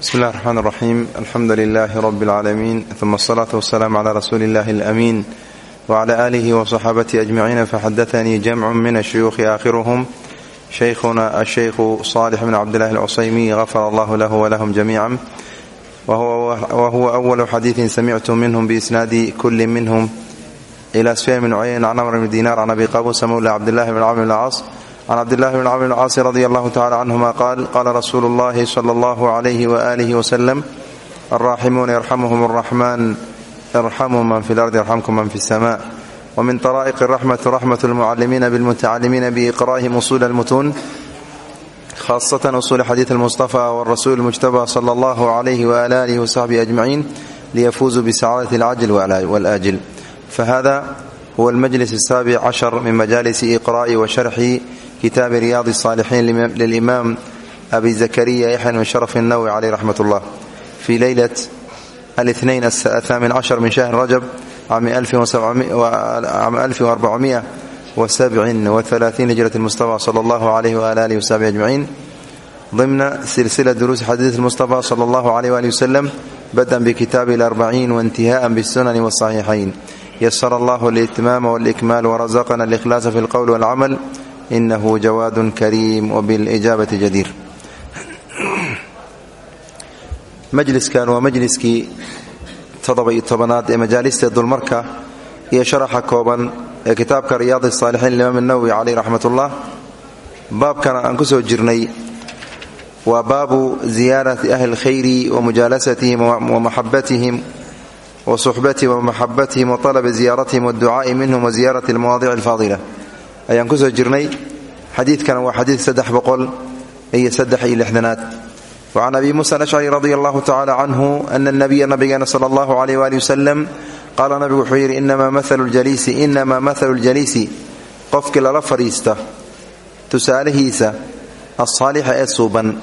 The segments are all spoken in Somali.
bsmi اllah الرحman الرaxيim alxamdu لlah rb العaalamiin ثuma الصlaة والسلام عlى rasuuli اllah الأmin وعlى آlih وصxaabatihi أجmaciin faxadaثnii jamc min الshuyuuخi aakhiruhm shaykhuna الshaykhu صالح bn cabdالlah الcusaymi غafar allah lah wlahm جamiعا whuwa أwl xadiiثi samictu minhm bإsnaadi kuli minhm إlى sfyan bn cuyayn can cmr bn dinar can abi qabusa mawla cabdالlahi bn cmr bn اlcaas can cabdillahi bn camr bn caasi radi allahu tacala canhuma qaal qaala rasuulu اllahi sala allahu alayhi waalihi wasalam alraaximuuna yarxamuhum اraxman irxamuu man fi lardi yarxamkum man fi اsama wmin طaraa'iq raxmati raxmat اlmucalimiina bilmutacalimiina biiqra'ihim usul اlmutuun khaasatan usul xadiid اlmustafa wrasuul اlmujtaba sala allahu alayhi waala alihi wasaxbihi ajmaciin liyafuuzuu bisacaadati اlcajl wاlaajil fahada huwa almajlis الsaabic cashar min majalisi iqra'i wa sharxi kitaabi riyaad الصaalixiin lilimaam abi zakariya yaxya bn sharaf الnawi caleyh raxmat اllah fii leylat اlاثnain athaamin cashar min shahri rajab cami وaلaaثiin hijrat اlmustafa salى اllah عalayh wala alih wsaxbi ajmaciin ضمن سلسلة دروس حديث المصطفى صلى الله عليه وآله وسلم بدءا بكتاب الأربعين وانتهاء بالسنن والصحيحين يسر الله الإتمام والإكمال ورزقنا الإخلاص في القول والعمل إنه جواد كريم وبالإجابة جدير majliskan waa majliskii toddoba-iyo tobanaad ee majaalista dulmarka iyo sharaxa kooban ee kitaabka riyaad الsaalixiin imaam الnawowi caleyh raxmat ullah baabkana aan ku soo jirnay waa baabu ziyaarati ahli اlkhayri wamujaalasatihim wamaxabatihim wasuxbatihim wamaxabatihim waطalabi ziyaaratihim wاdducaa'i minhum waziyaarati اlmawaadic اlfaadila ayaan ku soo jirnay. Xadiidkana waa xadiid saddex boqol iyo saddex lixdanaad. Wacan abi muusa alashcari radi allahu tacala canhu ana nabiya nabigeena sala allahu alayh waali wasalam qaala nabigu wuxuu yidhi inamaa maalu ljaliisi inamaa maalu ljaliisi qofkii lala fadhiista tusaalahiisa alsaalixa ee suuban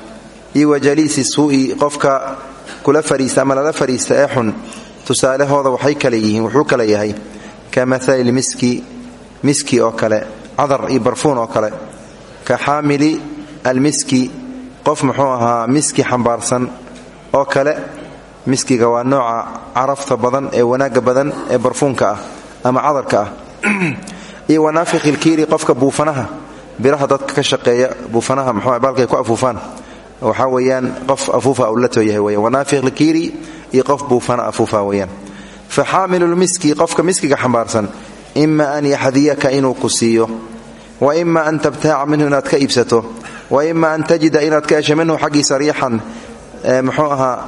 iyo wa jaliisi suu'i qofka kula fadhiista ama lala fadhiista ee xun tusaalahooda waxay kale yihiin wuxuu kale yahay ka maali miski miski oo kale cadar iyo barfuun oo kale. Ka xaamili almiski qof muxuu ahaa miski xambaarsan oo kale. Miskiga waa nooca carafta badan ee wanaagga badan ee barfuunka ah ama cadarka ah. Iyo wanaafikhilkiiri qofka buufanaha biraha dadka ka shaqeeya buufanaha mxuu baalkay ku afuufaan. Waxaa weeyaan qof afuufa uu la tooyahay weyan wanaafikhilkiiri iyo qof buufana afuufa weeyaan. Fa xaamilulmiski qofka miskiga xambaarsan ima an yaxdiyaka inuu ku siiyo wa ima an tabtaaca minhu inaad ka iibsato wa ima an tajida inaad ka hesho minhu xaggiisa riixan muxuu ahaa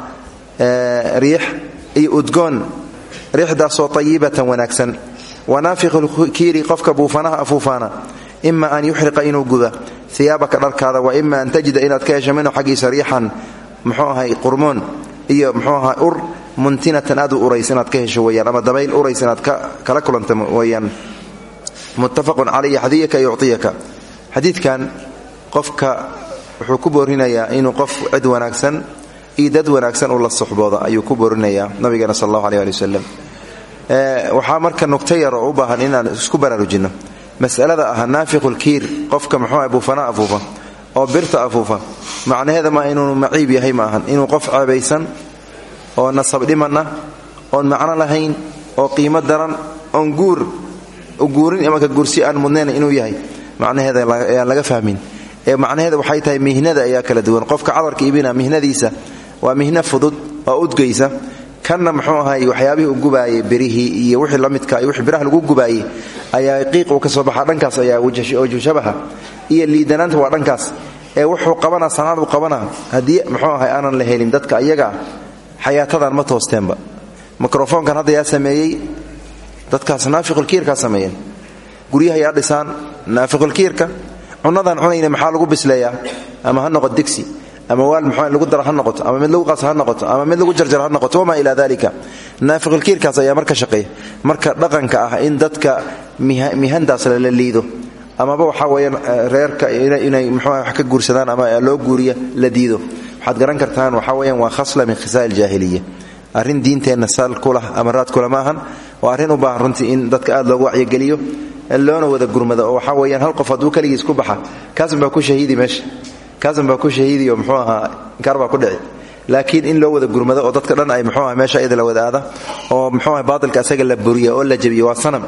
riix iyo udgoon riixdaasoo ayibatan wanaagsan. Wanaafikhulkiiri qofka buufanaha afuufaana ima an yuxriqa inuu guda iyaabaka dharkaada wa ima an tajida inaad ka hesho minhu xaggiisa riixan muxuu ahay qurmoon iyo muxuu ahaa ur muntinatan aad u urays inaad ka hesho weyaan ama dabayl urays inaad kala kulanta weyaan muttafaqun caley yaxdiyaka yuciyaka xadiidkan qofka wuxuu ku boorinayaa inuu qof cid wanaagsan iyo wanaagsan uu la suxbooda ayuu ku boorinayaa nabigeena sal allahu aleh ali wasalam waxaa marka nugta yar u baahan inaan isku baraarujinno. Masalada ah naafiqulkiir qofka muxuu ah buufana afuufa oo birta afuufa. Macnaheeda maa inuunu maciib yahay ma ahan. Inuu qof ceebaysan oo nasab dhimanna oon macno lahayn oo qiimo daran oon guur guurin imanka guursi aan mudnayn inuu yahay. Macnaheeda ayaan laga fahmin. Ee macnaheeda waxay tahay mihnada ayaa kala duwan. Qofka cadarka iibina mihnadiisa waa mihno fudud oo udgaysa. Kanna muxuu ahay waxyaabihii u gubaayey birihii iyo wixii la midka wixii biraha lagu gubaayey ayaa qiiq uu ka soo baxaa. Dhankaas ayaa wajushabaha iyo liidanaanta waa dhankaas. Ee wuxuu qabana sanacadu qabana haddii muxuu ahay aanan la helin dadka ayagaa xayaatadan ma toosteenba. Mikrofoonkan hadda yaa sameeyey dadkaas naafiqulkiirkaa sameeyeen. Guryaha yaa dhisaan naafiqulkiirka cunadan cunayna maxaa lagu bisleeyaa? Ama ha noqo digsi. Ama waal mxuu lagu dara ha noqoto. Ama mid lagu qas ha noqoto. Ama mid lagu jarjar ha noqoto. Wamaa ilaa dalika naafiqulkiirkaas ayaa marka shaqeeya marka dhaqanka ah in dadka mihandaas lala liido. Amaba waxaa weeyaan reerka inay mxuu wax ka guursadaan ama loo guuriya la diido waxaad garan kartaan waxaa weeyaan waa khasla min khisaal jaahiliya. Arrin diinteenna saal kulah ama raad kula ma waa arrin u baahan in dadka aad loogu wacyigeliyo loona wada gurmado oo waxaa weyaan hal qof hadduu keligiis ku baxa kaasan baa ku shahiidi meesha. Kaasan baa ku shahiidiyo muxuu ahaa inkaar ku dhici. Laakiin in loo wada gurmado oo dadka dhan ay mxuuah meesha iyada la wada aada oo mxuuah baatilka asaga la buriya oo la jabiyo waa sanam.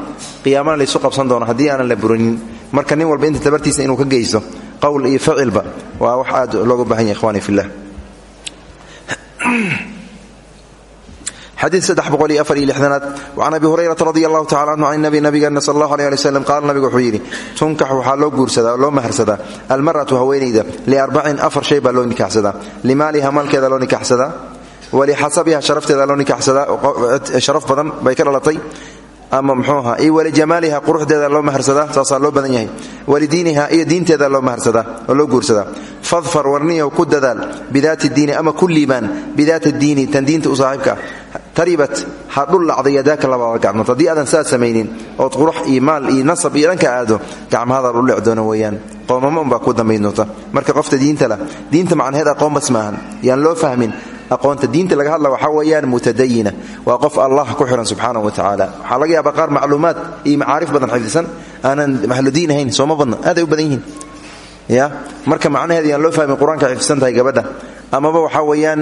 Qiyaamana laysu qabsan doono haddii aanan la burinin. Marka nin walba inta tabartiisa inuu ka geysto qowl iyo ficilba waa wax aad looga baahan yahy ikhwani fillah. Xadiid saddex boqol iyo afar iyo lixdanaad. Wacan abi hurayrata radi allahu tacala canhu can nabi nabigeena sal allahu aleh ali wslam qaala nabigu wuxuu yidhi tunkax waxaa loo guursadaa oo loo maharsadaa almar'atu haweenayda liarbacin afar shay baa loo nikaxsadaa. Limaaliha maalkeeda loo nikaxsadaa. Walixasabiha sharafteeda loo nikaxsadaa. Sharaf badan bay ka dhalatay ama mxuuha iyo walijamaaliha quruxdeeda loo maharsadaa saasaa loo badan yahay. Walidiiniha iyo diinteeda loo maharsadaa oo loo guursadaa fadfar warniyow ku dadaal bidaati diini ama ku liibaan bidaata diini tan diinta u saaxiibka taribat ha dhullacday yadaaka labada gacmood. Haddii aadan ood qurux iyo iyo nasab iyo aado gacmahadaa dhullec doona weeyaan. Qoomamo ku dambayn marka qofta diinta lah diinta macnaheed aqoon maahan. Yaan loo fahmin aqoonta diinta laga hadla waxaa weeyaan mutadayina. Waa qof allah ku xihan subxaanahu wa tacaala waxaa laga yaabaa qaar macluumaad iyo macaarif badan xifdisan aanan mahludiin ahayn sooma badna. Aaday u badan ya? Marka macnaheeda yaan loo fahmin qur'aanka tahay gabadha. Amaba waxaa weeyaan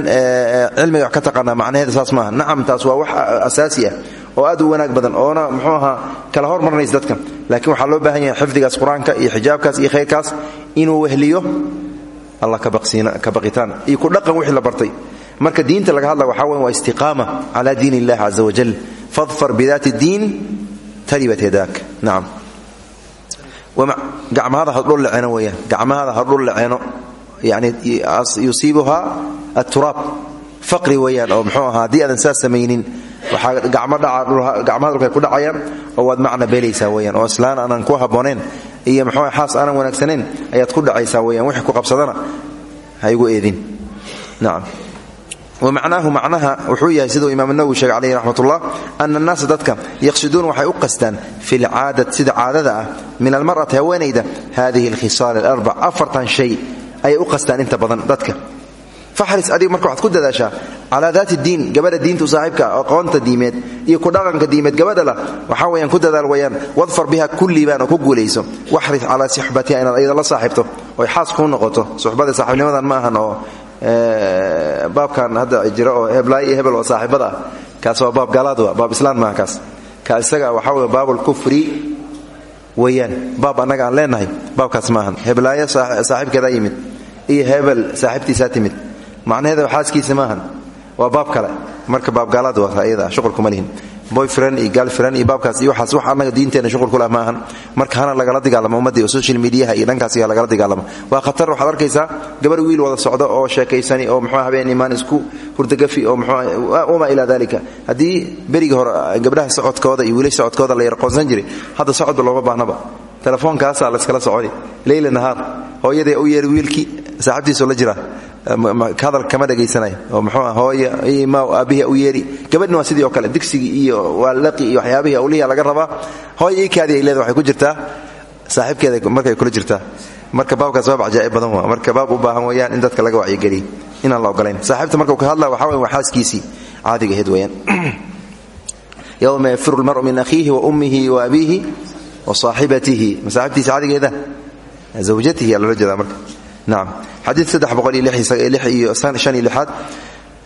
cilmiga wax ka taqaanaa macnaheeda saas maaha. Nacam taas waa wax asaasi ah oo aad u wanaag badan oona muxuu ahaa kala hormarnays dadka laakiin waxaa loo baahan yahay xifdigaas qur'aanka iyo xijaabkaas iyo khayrkaas inuu wehliyo. Allah ka baqitaan iyo ku dhaqan wixii la bartay marka diinta laga hadla waxaa weyan waa istiqaama cala diin illahi caza wajal fadfar bidaati diin taribat yadaak. Nacam gacmahada hadhul leceeno weyaan gacmahada hadhul leceeno yani yusiibuha aturaab faqri weyaan oo mxuu ahaa haddii aadan saas samaynin waxaa gacmaha dhulkay ku dhacayaan oo waad macna beelaysaa weyaan oo islaan aanan ku habboonayn iyo mxuu xaas aanan wanaagsanayn ayaad ku dhacaysaa weyaan wixii ku qabsadana ha igu eedin. Nacam wamacnaahu macnaha wuxuu yahay siduu imaam nawowi sheegay caleyhi raxmatullah ana annaasa dadka yaqsiduun waxay u qastaan fi lcaadati sida caadada ah min almar'ati haweenayda hadihi alkhisaal alarbac afartan shay ayay u qastaan inta badan dadka. Faxris adiga marka waxaad ku dadaashaa calaa daati diin gabadha diinta u saaxiibka aqoonta diimeed iyo ku dhaqanka diimeed gabadha lah waxaa weyaan ku dadaal wayaan wadfar biha ku liibaan oo ku guulayso. Waxris calaa suxbatiha inaad ayada la saaxiibto oy xaas kuu noqoto. Suxbada saaxiibnimadan ma ahan oo baabkan hadda jira oo heblaay iyo hebel oo saaxiibada ah. Kaas waa baab galaad wa baab islaan maaha kaas. Ka isaga waxaa wey baabulkufri weeyaan. Baab annaga aan leenahay baabkaas maahan. Heblaayo saaxiibkeedaa yimid iyo hebel saaxiibtiisaa timid. Macnaheeda xaaskiisa maahan. Waa baab kale. Marka baab gaalaad waa iyada shuqulkuma lihin boyfriend iyo galfriend iyo baabkaas iyo waxaas wax annaga diinteena shuqul ku maahan. Marka hana lagala dagaalamo ummaddii oo social mediaha iyo dhankaas iyaa lagala dagaalamo. Waa khatar waxaad arkaysaa gabar wiil wada socdo oo sheekaysani oo muxuu habeen imaan isku hurdagafi oo muxuu wamaa ilaa dalika haddii berigii hore gabdhaha socodkooda iyo wiilasha socodkooda la yarqoonsan jiray hadda socodba looma baahnaba telefoonkaasaa layskala soconi leyla nahaar. Hooyadee u yeeri wiilkii. Saaxiibtiisoo la jira. Hadal kama dhegaysanay. Oo mxuu hooya imaw aabbihi u yeeri. Gabadhna waa sidii oo kale. Digsigii iyo waa laqi iyo waxyaabihii awlihi laga rabaa. Hooya ii kaadii ay leeda waxay ku jirtaa. Saaxiibkeeda markay kula jirtaa. Marka baabkaas baab cajaa'ib badan waa. Marka baab u baahan weyaan in dadka laga wacyigeliy inaan la ogolayn. Saaxiibta marka uu ka hadla waxa weya waa xaaskiisii. Caadiga ahayd yowma yafiru lmaru min akhiihi wa ummihi wa abiihi wa saaxibatihi ma saaxibtiisa caadigeeda zawjatihi aa loola jeedaa marka. Nacam xadiid saddex boqol iyo iyo shan iyo lixaad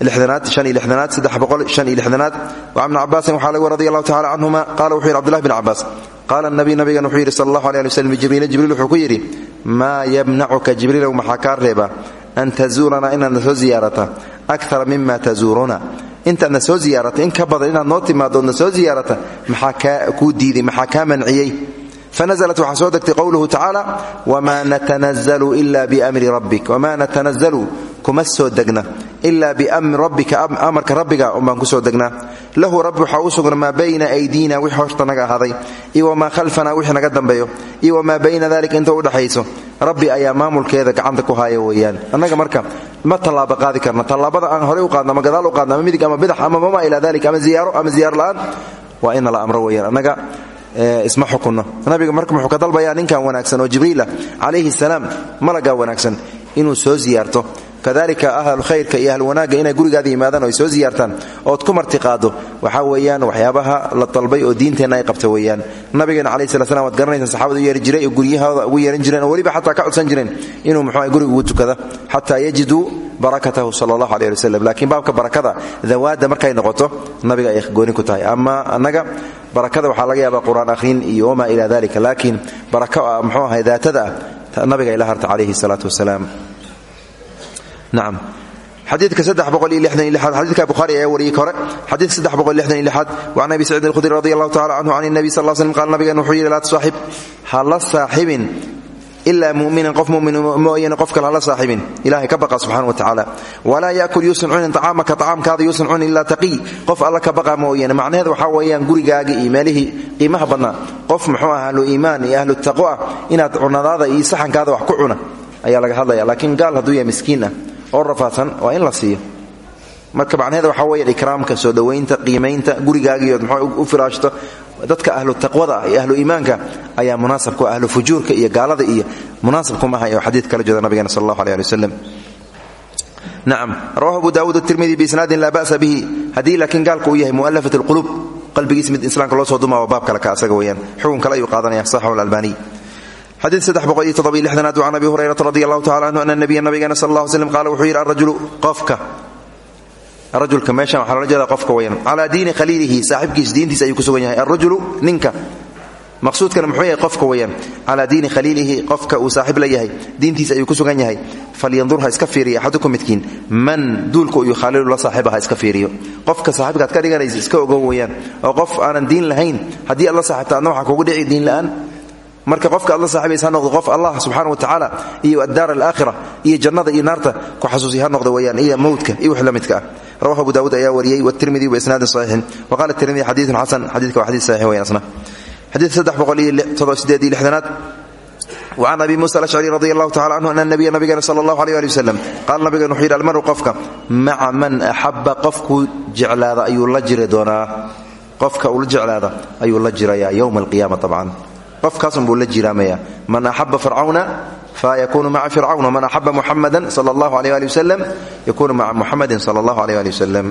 lixdanaad shan iyo lixdanaad saddex boqol shan iyo lixdanaad. Wa ibni cabaasin waxaa laga radi allahu tacala canhuma qaala wuxuu yidhi abdullahi bn cabaas qaala nabiy nabigan wuxuu yidhi sal allahu alay ali waslm jibriila jibriil wuxuu ku yidhi maa yamnacuka jibriilow maxaa kaa reeba? An tazuuranaa inaadna soo ziyaarata akara mima tazuuruna intaadna soo ziyaarata in ka badan inaad noo timaadoodna soo ziyaarata maxaa kuu diiday maxaa kaa manciyey? Fanaزlat waxaa soo degtay qowluhu tacaala wma natanazalu ila bimri rabbik wma natanazalu kuma soo degna ila biamri rabbika amarka rabbiga umbaan ku soo degnaa. Lahu rabbi waxaa u sugna maa bayna aydiina wix horta naga ahaaday iyo wamaa khalfana wix naga dambeeyo iyo wamaa bayna dalika inta udhaxayso rabbi ayaa maamulkeeda gacanta ku haya weeyaan. Annaga marka ma tallaaba qaadi karna. Tallaabada aan horey u qaadno ama u qaadno ama midig ama bidax ama mama ilaa dalik ama ziyaaro ama ziyaar la'aan waa ina la amro weeyaan. Annaga isma xukunno. Nabiga marka muxuu ka dalbayaa ninkan wanaagsan oo jibriilah calayhi salaam malagaa wanaagsan inuu soo ziyaarto kadalika ahlu khayrka iyo ahlu wanaagga inay gurigaada yimaadaan oo ay soo ziyaartaan ood ku martiqaado waxaa weeyaan waxyaabaha la dalbay oo diinteenna ay qabta weeyaan. Nabigeena calayhi sala slam waad garanaysan saxabada u jiray oo guryahooda ugu yeeran jireen oo weliba ka codsan jireen inuu muxuu guriga ugu tukada xataa yajiduu barakatahu sala allahu wasalam laakiin baabka barakada dawaadda markay noqoto nabiga ay gooni ku tahay. Ama annaga barakada waxaa laga yaabaa qur'aan iyo wamaa ila dalika laakiin barako muxuu ahay daatada ah nabiga harta calayhi salaatu wasalaam nacam xadiidka xadiidka bukhaari ayaa wariyey hore xadiidka waan abi saciidin alkhudri radi allahu tacala canhu can nabi sal slm qaal nabigan wuxuu yidhi laa tusaaxib ha la saaxibin ilaa muminan qof mumin mooyane qof kale hala saaxibin. Ilahay ka baqa subxana wa tacaala walaa yaakul yuusan cunin acaamaka acaamkaada yuusan cunin ilaa taqii qof alla ka baqa mooyane macnaheed waxaa weeyaan gurigaaga iyo meelihii qiimaha badnaa. Qof muxuu ah ahlu iimaan iyo ahlu taqwo ah inaad cunadaada iyo saxankaada wax ku cuna oo rafaadsan waa in la siiyo. Marka macnaheeda waxaa weeyaan ikraamka soo dhowaynta qiimaynta gurigaagiiyood muxuu u firaashto dadka ahlu taqwada ah iyo ahlu iimaanka ayaa munaasabku ahlu fujuurka iyo gaalada iyo munaasabkumaha oo xadiid kala jeeda nabigeena sal allahu aleh ali wasalam nacam rawahu abu daawuud atirmidi biisnaadin laa ba'sa bihi. Haddii laakiin gaalku uu yahay mu'allafat alqulub qalbigiis mid islaamka loo soo dumaa waa baab kale ka asaga weeyaan. Xukun kale ayuu qaadanaya saxahu alalbaniy xadiid saddex boqol iyo toddobiyo lixdanaad can abi hurayrata radi allahu tacala canhu ana nabiya nabigeena sal allah slm qaala wuxuu yidhi arajulu qofka. Rajulka meeshan waxaa loola jeeda qofka weyaan calaa diini khaliilihi saaxibkiis diintiis ayuu ku sugan yahay. Arajulu ninka. Maqsuudkana muxuu yahay qofka weyaan calaa diini khaliilihi qofka uu saaxib la yahay. Diintiis ayuu ku sugan yahay. Falyandur ha iska fiiriyo axadukum midkiin. Man duulka uu khaalilu la saaxiba ha iska fiiriyo. Qofka saaxibkaad ka dhiganaysa iska ogow weyaan oo qof aanan diin lahayn haddii aad la saaxibta adna waxaa kugu dhici diin la'aan marka qofka aad la saaxibaysa ha noqdo qof allah subxaana wa tacaala iyo addaar alaakhira iyo jannada iyo naarta ku xasuusiy ha noqdo weyaan iyo mowdka iyo wix la midka ah rawahu abu daawuud ayaa wariyey wtirmidi biisnaadin saxiixin wa qala tirmidi xadiidun xasan xadidka waa xadid saxiix weyan asna xadiidka saddex boqol iyo sideed iyo lixdanaad وcan abi muسى الأشcري رضي الله تعالى عنه أن النبي nabigeen slى الله عليه لي وسلم qaal nabigan wuxuu yidhi almaru qofka maca man أxaba qofkuu jeclaada ayuu la jiri doonaa qofka uu la jeclaada ayuu la jirayaa yowma القiyama طبعا qofkaasunbuu la jiiraamaya man axaba fircawna fayakunu maca fircawn waman axaba muxamada sal allahu aleh ali waslm yakunu maca muxamadi sal allahu aleh ali waslm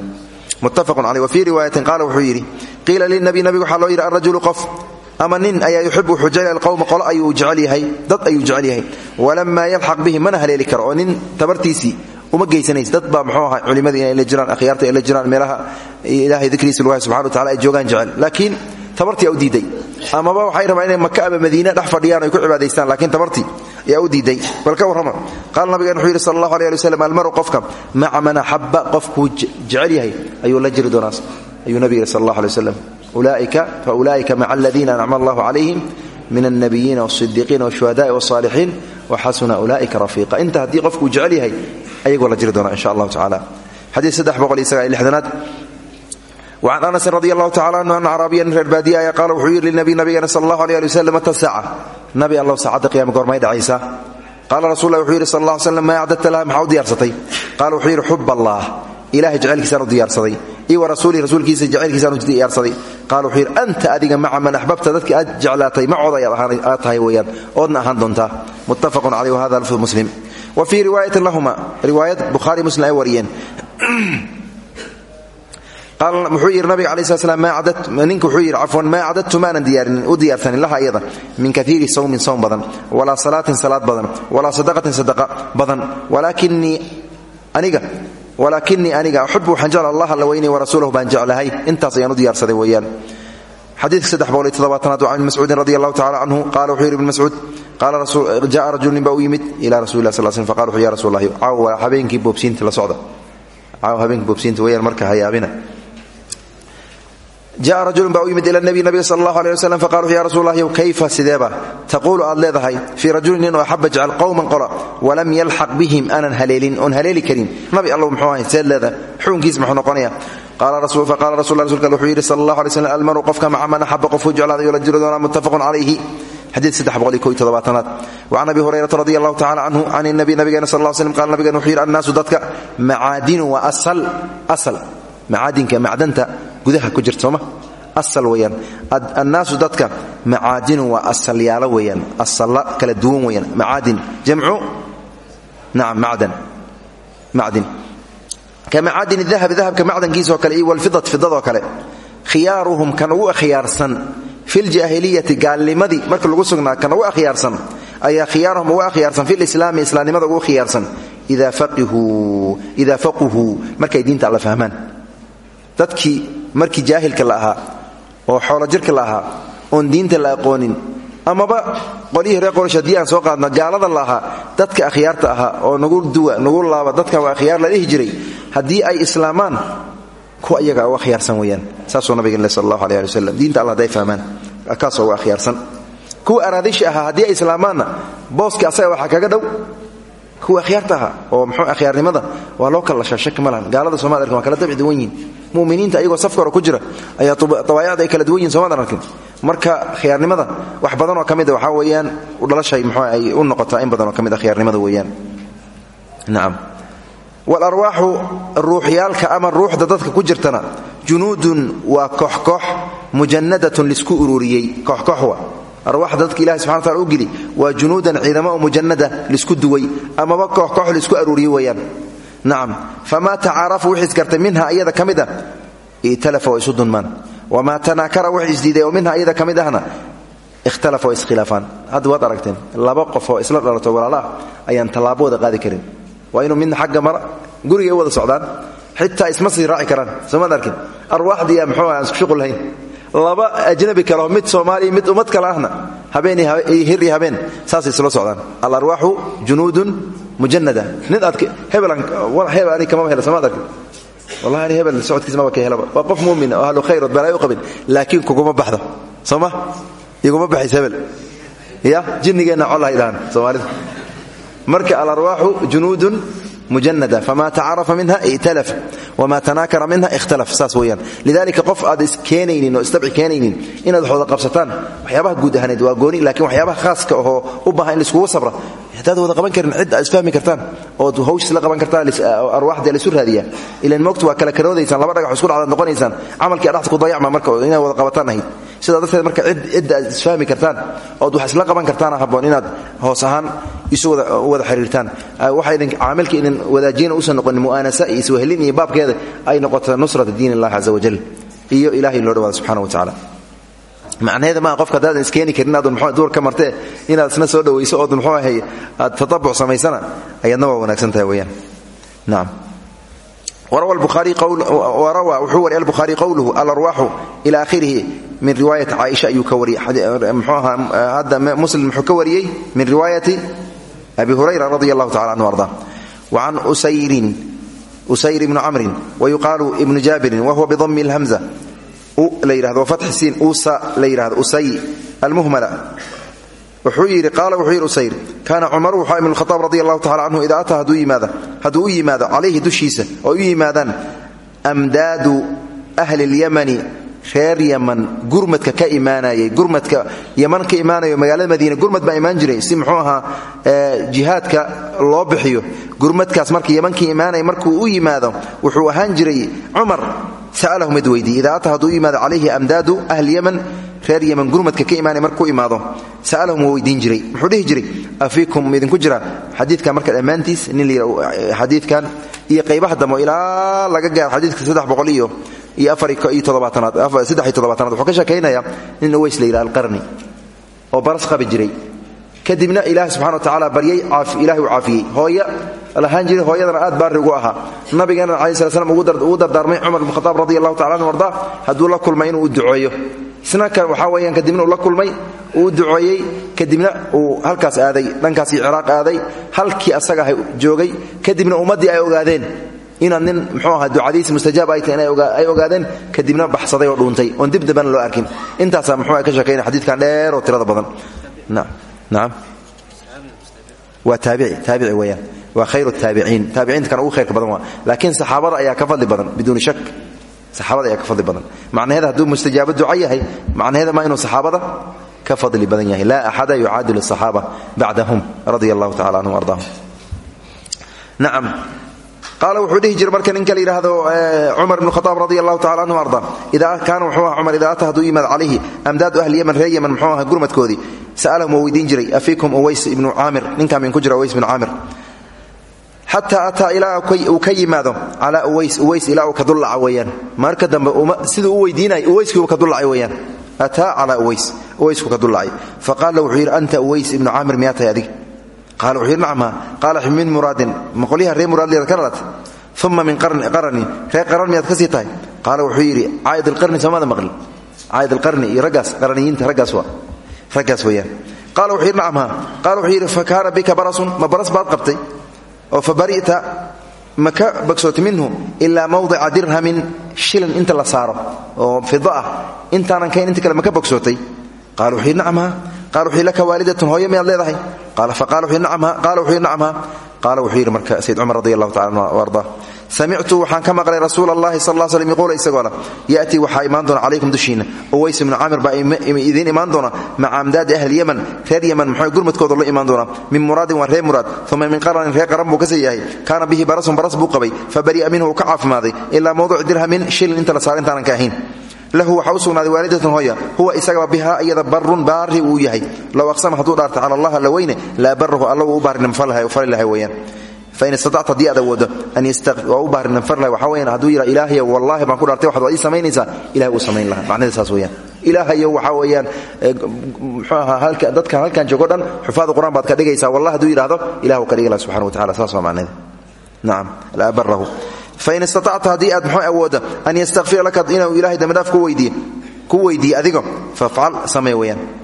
muttafaqun caleh wafii riwaayatin qaala wuxuu yidhi qiila linabi nabigu waxaa loo yidhi arajulu qof ama nin ayaa yuxibu wuxuu jecel qowma qolo ayuu jecel yahay dad ayuu jecel yahay. Walamaa yalxaq bihi mana haleeli karo oo nin tabartiisii uma geysanaysa dad baa muxuu ahaa culimadii inay la jiraan akhyaarta ay la jiraan meelaha ilaahay dikriisa lugahay subxana wa tacala ay joogaan jecel. Laakiin tabartii aa diiday. Amaba waxay rabaan inay maka ama madiine dhex fadhiyaan ay ku cibaadaystaan laakiin tabartii ayaa u diiday. Bal ka warrama qaala nabigan wuxuu yidhi sal allahu aleh ali waslm almaru qofka maca man yahay ayuu la jiri doonaa. Ayuu nabi yidhi sal allah alay waslam faulaa'ika maca aladiina ancma allahu calayhim min alnabiyiina wasidiiqiina wshuhadaai wsaalixiin waxasuna ulaa'ika rafiiqa. Inta haddii qofkuu jecel yahay ayagoo la jiri doonaa insha allahu tacala xadiid saddex boqol iyo sagaal iyo lixdanaad وcan anas radi allahu tacala anhu ana caraabiyan reer baadiya ayaa qaala wuxuu yidhi linabi nabigeena sal allahu aleh ali waslm mata saaca nabi allow saacadda qiyama goormay dhacaysaa qaala rasul lah wuxuu yidhi sal alla ly slam maa acdadta laha maxaa u diyaarsatay qaala wuxuu yidhi xub allah ilahay jacaylkiisaan u diyaarsaday iyo wa rasuulihi rasuulkiisa jacaylkiisaan u diyaarsaday qaala wuxuu yidhi anta adiga maca man axbabta dadkii aad jeclaatay macooda ayaad tahay weeyaan oodna ahaan doontaa muttafaqun caleyh wahada lafdu muslim wa fii riwaayatin lahuma riwaayad bukhaari muslim ay wariyeen wuxuu yidhi nabiga alai slat slam ninka wuxuu yidhi cafwan maa cadadtu maanan u diyaarsanin laha iyada min kaiiri sawmin sawm badan walaa salaatin salaad badan walaa sadaqatin sadaqa badan walaakinii aniga uxibu waxaan jecla allah alla weynay warasuulahu baan jeclahay intaas ayaan u diyaarsaday weeyaan. Xadiidka saddex boqol iyo toddobaatanaad can ibn mascuudin radi allahu tacala canhu qaala wuxuu yidhi ibn mascuud ja'a rajul nin baa u yimid ila rasuli lah sal sl faqala wuxu ya rasul allahi caawa habeenkii boobsiinta la socda caawa habeenkii boobsiinta weeyaan marka hayaabina ja'a rajulun baa u yimid ila nabi nabiga sal allahu aleh wasalam faqaaluu ya rasuullahi kayfa sideeba taquulu aad leedahay fii rajulin nin oo axab jcal qowman qola walam yalxaq bihim aanan haleelin oon haleeli karin nabi allow muxuu ahay seed leedahay xuunkiis muxuu noqonaya faqala rasullah rsulka wuxuu yidhi sal allah alay slm almaru qofka maca man axaba qofku jeclaaday oo la jiro doonaa muttafaqun calayhi aad an abi hurayrata radi allahu tacala canhu can nabi nabigeena sal l slm qala nabigeena wuxuu yidhi annaasu dadka macaadinu waa aal macaadinka macdanta gudaha ku jirta sooma asal weyaan annaasu dadka macaadinu waa asalyaalo weeyaan. Asalla kala duwan weyaan macaadin. Jamcu? Nacam macdan. Macdin. Ka macaadin dahabi dahabka macdankiisoo kale iyo walfidati fidadoo kale. Khiyaaruhum kan ugu akhyaarsan filjaahiliyati gaalnimadii marka lagu sugnaa kan ugu akhyaarsan ayaa khiyaaruhum ugu akhyaarsan filislaami islaamnimada ugu khiyaarsan idaa faquhuu markay diinta alla fahmaan. Dadkii markii jaahilka la ahaa oo xoolo jirka la ahaa oon diinta la aqoonin amaba qolyihii reer qorish haddii aan soo qaadno gaalada la ahaa dadka akhyaarta ahaa oo nagu duwa nagu laaba dadkan waa akhyaar la dhihi jiray haddii ay islaamaan kuwa iyaga uga akhyaarsan weeyaan. Saasuu nabigeen sal allahu aleh ali wasalam diinta alla hadday fahmaan kaasoo uga akhyaarsan kuwa araadishi ahaa haddii ay islaamaanna booskii asaga waxaa kaga dhow kuwa akhyaarta oo mxuu akhyaarnimada waa loo kala lashaa shaki ma gaalada somaad waa kala dabci duwan yihiin ayagoo safka ku jira ayaa dabaayacda ay kala duwan yihiin marka khiyaarnimada wax badan oo ka mida waxaa weeyaan dhalashay mxuu ay u noqotaa in badan oo ka mid a khiyaarnimada weeyaan. Nacam walarwaaxu ruuxyaalka ama ruuxda dadka ku jirtana junuudun waa kooxkoox mujannadatun lisku ururiyey. Kooxkooxwa arwaaxda dadka ilahi subxana wataala u geli waa junuudan ciidamo oo mujanada lisku duway amaba kooxkoox lisku aruuriyey weeyaan. Nacam famaa tacaarafu wixii isgartay minha iyada ka mid a italafa waa isu dunmaan. Wamaa tanaakara wixii oo minha iyada ka mid ahna ikhtalafa waa iskhilaafaan laba qof oo isla dhalato walaala ah ayaan tallaabo wada qaadi karin. Waa inuu midna xagga mara guriga u wada socdaan xitaa isma sii raaci karaan. Soomaad arkin? Arwaaxdiiya muxuu aan isku shuqul lahayn laba ajnabi kaleoo mid soomaaliya mid ummad kale ahna habeenhir iyo habeen saasay isla socdaan. Alarwaaxu junuudun mujanada nin aad hebel ani kamaba hela soomaad arkin wallahi ani hebel socodkiis maba ka helaba waa qof muumin oo ahlu khayr ood balaayo u kuguma baxdo. Soo ma? Iguma baxays hebel. Ya jinnigeenna collahay soomaalida. Marka alarwaaxu junuudun mujanada fama tacarafa minha italaf wma tanaakara minha ikhtalaf saas weyaan lidalika qof aad iskeenaynin oo isdabci keenaynin inaad wax wada qabsataan waxyaabaha guud ahaaneed waa gooni lakiin waxyaabaha khaaska ahoo u baahan in laiskugu sabra hadaad wada qaban karin cid aad isfahmi kartaan ood hawsh isla qaban kartaan arwaaxdee laisu raadiyaa ilan moogta waa kala karoodaysaan laba dhagax isku dhacdaad noqonaysaan camalkii adhaxda ku dayacma marka inaad wada qabataan ahayd. Sidaa darteed marka cidda aad isfahmi kartaan ood wax isla qaban kartaana haboon inaad hoos ahaan isu wada xiriirtaan. Waxa idin caamilka idin wadaajiyana usan noqonin mu'aanasa iyo iswahelin iyo baabkeeda ay noqoto nusrata diin illahi caza wajal iyo ilahay loo dhawaada subxana wa tacala macnaheeda maa qofka haddaadan iskeeni karin mxu duur ka martee inaad isna soo dhowayso ood muxuu ahay aad tatabuc samaysana ayadna waa wanaagsan tahay weyaan nacam warawa wuxuu wariy albukhaari qowluhu alarwaaxu ila akhirihi min riwaayati caaisha ayuu ka wariyey hadda muslim muxuu ka min riwaayati abi hurayra radi allahu tacala anhu arda. Wacan usayrin usayr ibnu camrin wayuqaalu ibnu jaabirin wahuwa bidami اlhamza kaana cumaru wuxuu ibn khaaab radi allahu tacala canhu idaa ataa hadduu u yimaado calayhi dushiisa oo u yimaadaan amdaadu ahli اlyamani reer yaman gurmadka ka imaanayay gurmadka yaman ka imaanayo magaalada madiina gurmad baa imaan jiray. Si muxuu ahaa jihaadka loo bixiyo gurmadkaas marka yamanka imaanaya markuu u yimaado wuxuu ahaan jiray cumar. Sa'alahu mid idaa ata hadduu u yimaado calayhi yaman reer yaman gurmadka ka imaanaya markuu imaado. Sa'alahum weydiin jiray. Muxuu dhihi jiray afiikum idinku jira? Xadiidkan marka dhammaantiis nin la xadiidkan iyo qaybaha dambe ilaa laga gaaro xadiidka saddex iyo afariyo toddobaatanaad wuxuu ka sheekaynaya nin uways la yidhaha alqarni oo baras qabi jiray. Kadibna ilaahi subxana wa tacaala baryay ilahi uu caafiyey. Hooya lahaan jiray hooyadana aad baari ugu ahaa. Nabigeena cala sla slam ugu dardaarmay cumar bn khataab radi allahu tacala anhu arda hadduu la kulmay inuu u duceeyo isna waxaa weyaan kadibna la kulmay uu u kadibna uu halkaas aaday dhankaasi ciraaq aaday halkii asaga joogay kadibna ummaddii ay ogaadeen inaad nin mxuu aha ducadiisi mustajaab ay tahay ay ogaadeen kadibna baxsaday oo dhuuntay. Oon dib dambana loo arkin. Intaasaa muxuu ka sheekaynaya xadiidkan dheer oo tirada badan. Nacam waa taabici taabici weeyaan. Waa khayru taabiciin taabiciinta kan ugu khayrka badan waa laakiin saxaabada ayaa ka fadli badan biduuni shak saxaabada ayaa ka fadli badan. Macnaheeda hadduu mustajaabo duca yahay ma inuu saxaabada ka fadli badan yahay. Laa axada yucaadilu asaxaaba bacdahum radia allahu tacala canhum ardaahum qaala wuxuu dhihi jiray marka ninka la yidhaahdo cumar ibn khaaab radi allahu tacala anhu arda kaana wuxuu aha cumar idaa ata hadduu yimaad calayhi amdaadu ahli yaman reer yaman muxuu aha gurmadkoodii sa'alahum waa weydiin jiray afiikum uways ibnu caamir ninkaa min ku jira uways ibnu caamir. Xataa ataa ilaa uu ka yimaado calaa uways uways ilaa uu ka dullaca weeyaan. Marka dambe siduu u weydiinay uwayskiibu ka dullacay weeyaan. Ataa calaa uways uwaysku ka dullacay. Faqaala wuxuu yidhi anta uways ibnu caamir miyaa tahay adig min muraadin ma qolyaha reer muraad leeda ka dhalatay uma min qarani reer qaran miyaad ka sii tahay qaala wuxuu yidhi caa'id alqarni soomada maqli caa'id alqarni iyo raggaas qaraniyiinta raggaas waa raggaas weeyaan qaala wuxuu yidhi nacam ha qaala wuxuu yidhi fa kaana bika barasun ma baras baad qabtay oo fa bari'ta ma ka bogsootay minhu ilaa mawdica dirhamin shilin inta la saaro oo fida ah intaanan kayn inta kale ma ka bogsootay qaala wuxuu yidhi nacam ha qaala wuxuu laka waalidatun hooyo miyaad leedahay? Qaala wuxuu yidhi marka sayd cumar radi allahu tacala anhu ardaa samictu waxaan ka maqlay rasuul allahi sal l slm yaquula isagoo leh ya'tii waxaa imaan doona calaykum dushiinna uways ibnu camir baa idiin imaan doona maca amdaadi ahli yeman reer yeman muxuu gurmadkooda la imaan doonaa min muraadin waa reer muraad uma min qaranin reer qaran buu ka sii yahay kaana bihi barasun baras buu qabay fa bari'a minhu uu ka caafimaaday ilaa mawduc dirhamin shilin inta la saara intaanan ka ahayn lahu waxaa u sugnaaday waalidatun hooya. Huwa isagaba bihaa iyada barun baari uu yahay. Low aqsama hadduu dhaarta cala allah alla weyne laa barahu alla uu u baarinimfali lahay weeyaan. Fain istatacta haddii aad awoodo waa u baarinanfar lahay. Waxaa weyaan hadduu yidha ilaahayow wallaahi baan ku dhaartay waxad waa ii samaynaysaa. Samayn lahaa. Macnaheeda saas weeyaan. Ilaahayow waxaa weeyaan muxuu ahaa dadkan halkan joogo dhan xufaada qur'aan baad ka dhigaysaa. Wallahi hadduu yidhahdo ilah uu ka wa tacala saas waa macnaheeda nacam laa barahu fain istatacta haddii aad muxuu awooda an yastakfira laka inuu ilahay dambidhaaf ku weydiiye adigo fafcal samee weeyaan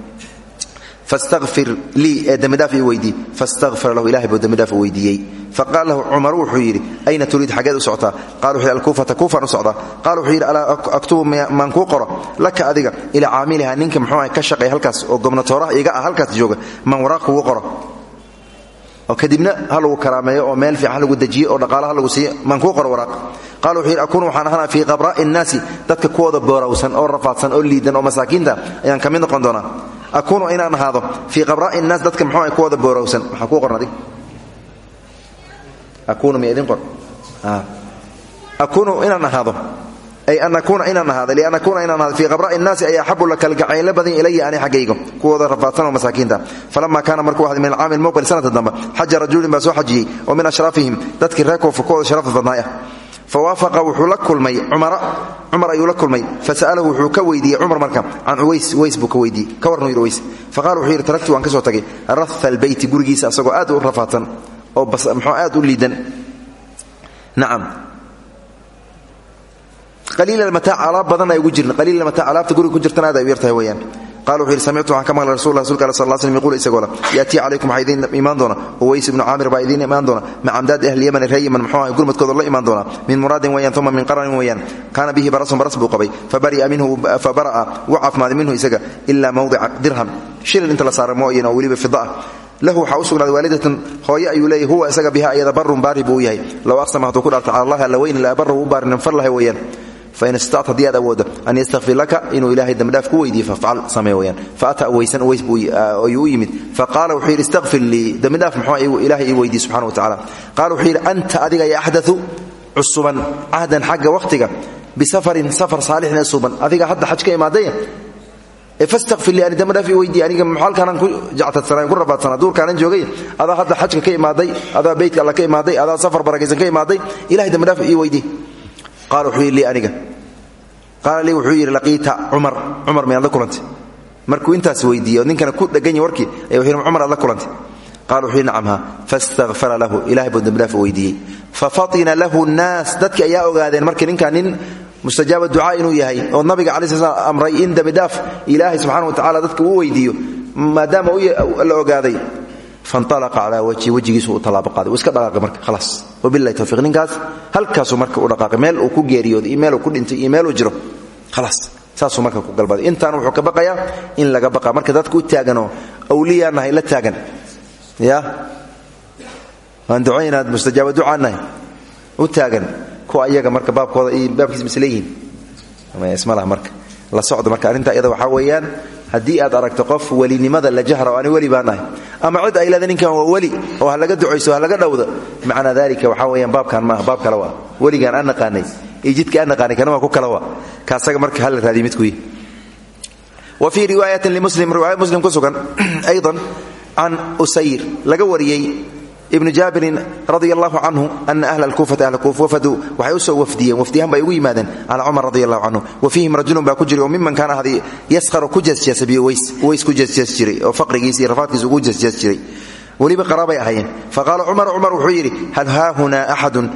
fastaqfir lii ee dembidhaaf ii weydii fastaqfara lahu ilahay buu dembidhaaf u weydiiyey faqaala lahu cumar wuxuu yidhi ayna turiid xaggeed u socotaa qala wuxuu yidhi alkuufata kuufaan u socdaa qaala wuxuu yidhi alaa aktubu maan kuu qoro laka adiga ilaa caamiliha ninka muxuu oo kadibna ha lagu karaameeyo oo meel fiican lagu dejiyo oo dhaqaala ha lagu siiyo. Maan kuu qoro waraaq. Qala wuxuu yidhi akuunu waxaan ahaana fii qabraa'i innaasi. Dadka kuwooda boorowsan oo rafaadsan oo liidan oo masaakiinta ayaan ka mid noqon doonaa. Akuunu inaan ahaado fii qabraa'i innaas dadka muxuu ah kuwooda boorowsan. Maxaa kuu qoran adig akuunu miya idin qor. Akuunu inaan ahaado akuuna inaan ahaado fii qabraa'i innaasi ay axabu la kalgacaynla badan ilaya ani xaggaygo kuwooda rafaadsan oo masaakiinta. Falama kaana markuu ahday min alcaami almuqbil sanadka dambe xaja rajulin baa soo xajiyey oo min ashraafihim dadkii reer koofa kuwooda sharafta badnaay ah fawaafaqa wuxuu la kulmay cumara cumar ayuu la kulmay. Fasa'alahu wuxuu ka weydiiyey cumar marka can uways uways buu ka weydiiyey ka warnuu yidhi uways. Faqala wuxuu yidhi taraktu waan ka soo tagay. Raha albeyti gurigiisa asagoo aad u rafaadsan oo muxuu aad u liidan. Nacam lahu waxaa u sugnaaday waalidatan hooye ayuu leeyahy huwa isaga biha iyada barun baari buu u yahay. Low aqsama hadduu ku dhaarta cala allahi alla weyni laa barahu u baarinan far lahay weeyaan fain istacta haddii aad awoodo an yastakfir laka inuu ilahay dembidhaaf ku weydiiye fafcal samee weyaan faata weysan uways ayuu u yimid faqaala wuxuu yidhi istaqfir lii dembidhaaf muxuu ilahay ii weydiiye subxana wa tacala qaala wuxuu yidhi anta adiga yaxdatu cusuban cahdan xagga wakhtiga bisafarin safar saalixin ee suuban adiga hadda xaj ka imaadaya fastaqfir qaala lii wuxuu yidhi laqiita cumar cumar miyaad la kulantay? Markuu intaas weydiiyey oo ninkana ku dheganya warkii aya wuxu yidhi la kulantay. Qaala wuxuu yidhi nacamha fastakfara lahu. Ilahay buu dembidhaaf weydiiyey. Fafatina lahu nnaas dadki ayaa ogaadeen markii ninkaa nin mustajaaba ducaa inuu yahay oo nabiga cala sl slam amray in dembidhaaf ilaahay subxana wa tacala dadka uu weydiiyo maadaama la ogaaday. Fanalaqa calaa wajhi wejigiisu u tallaabo uu iska dhaqaaqay marka khalaas. Wabilahi towfiiq ninkaas halkaasuu marka u dhaqaaqay. Meel uu ku geeriyooday iyo meeluu ku dhintay iyo meeluu jiro saasuu marka ku galbaday intaan wuxuu ka baqayaa in laga baqa marka dadka u taaganoo awliyaa la taagan ya waan ducaynaad mustajaaba ducaa u taagan kuwa iyaga marka baabkooda iyo baabkiis misleeyihiin isma laha marka la socdo marka arrinta iyada waxaa weeyaan haddii aad aragto qof welinimada la jahra oo ani weli ama cid ay leeda ninkan waa weli oo ha laga ducayso ha laga dhowdo macnaa dalika waxaa weyaan baabkan maaha baab kale waa weligaan aan naqaanay iyo jidka aan naqaanay kana waa ku kale waa kaasaga marka hala raadiy midkuyi wa fii riwaayatin limuslim riwaayad muslim ku sugan aydan can usayr laga wariyey ibnu jaabirin radia allahu canhu ana ahla alkuufati ahla kuufa wafaduu waxay u soo wafdiyeen wafdiyahan bay ugu yimaadeen calaa cumar radi allahu canhu wa fiihim rajulun baa ku jiray oo miman kaana ahday yaskharu ku jeesjeesa biuways uways ku jeesjees jiray oo faqrigiisa iyo rafaadkiisa ugu jeesjees jiray. Weliba qaraabay ahaayeen. Faqaala cumar cumar wuxuu yidhi hal haahunaa axadun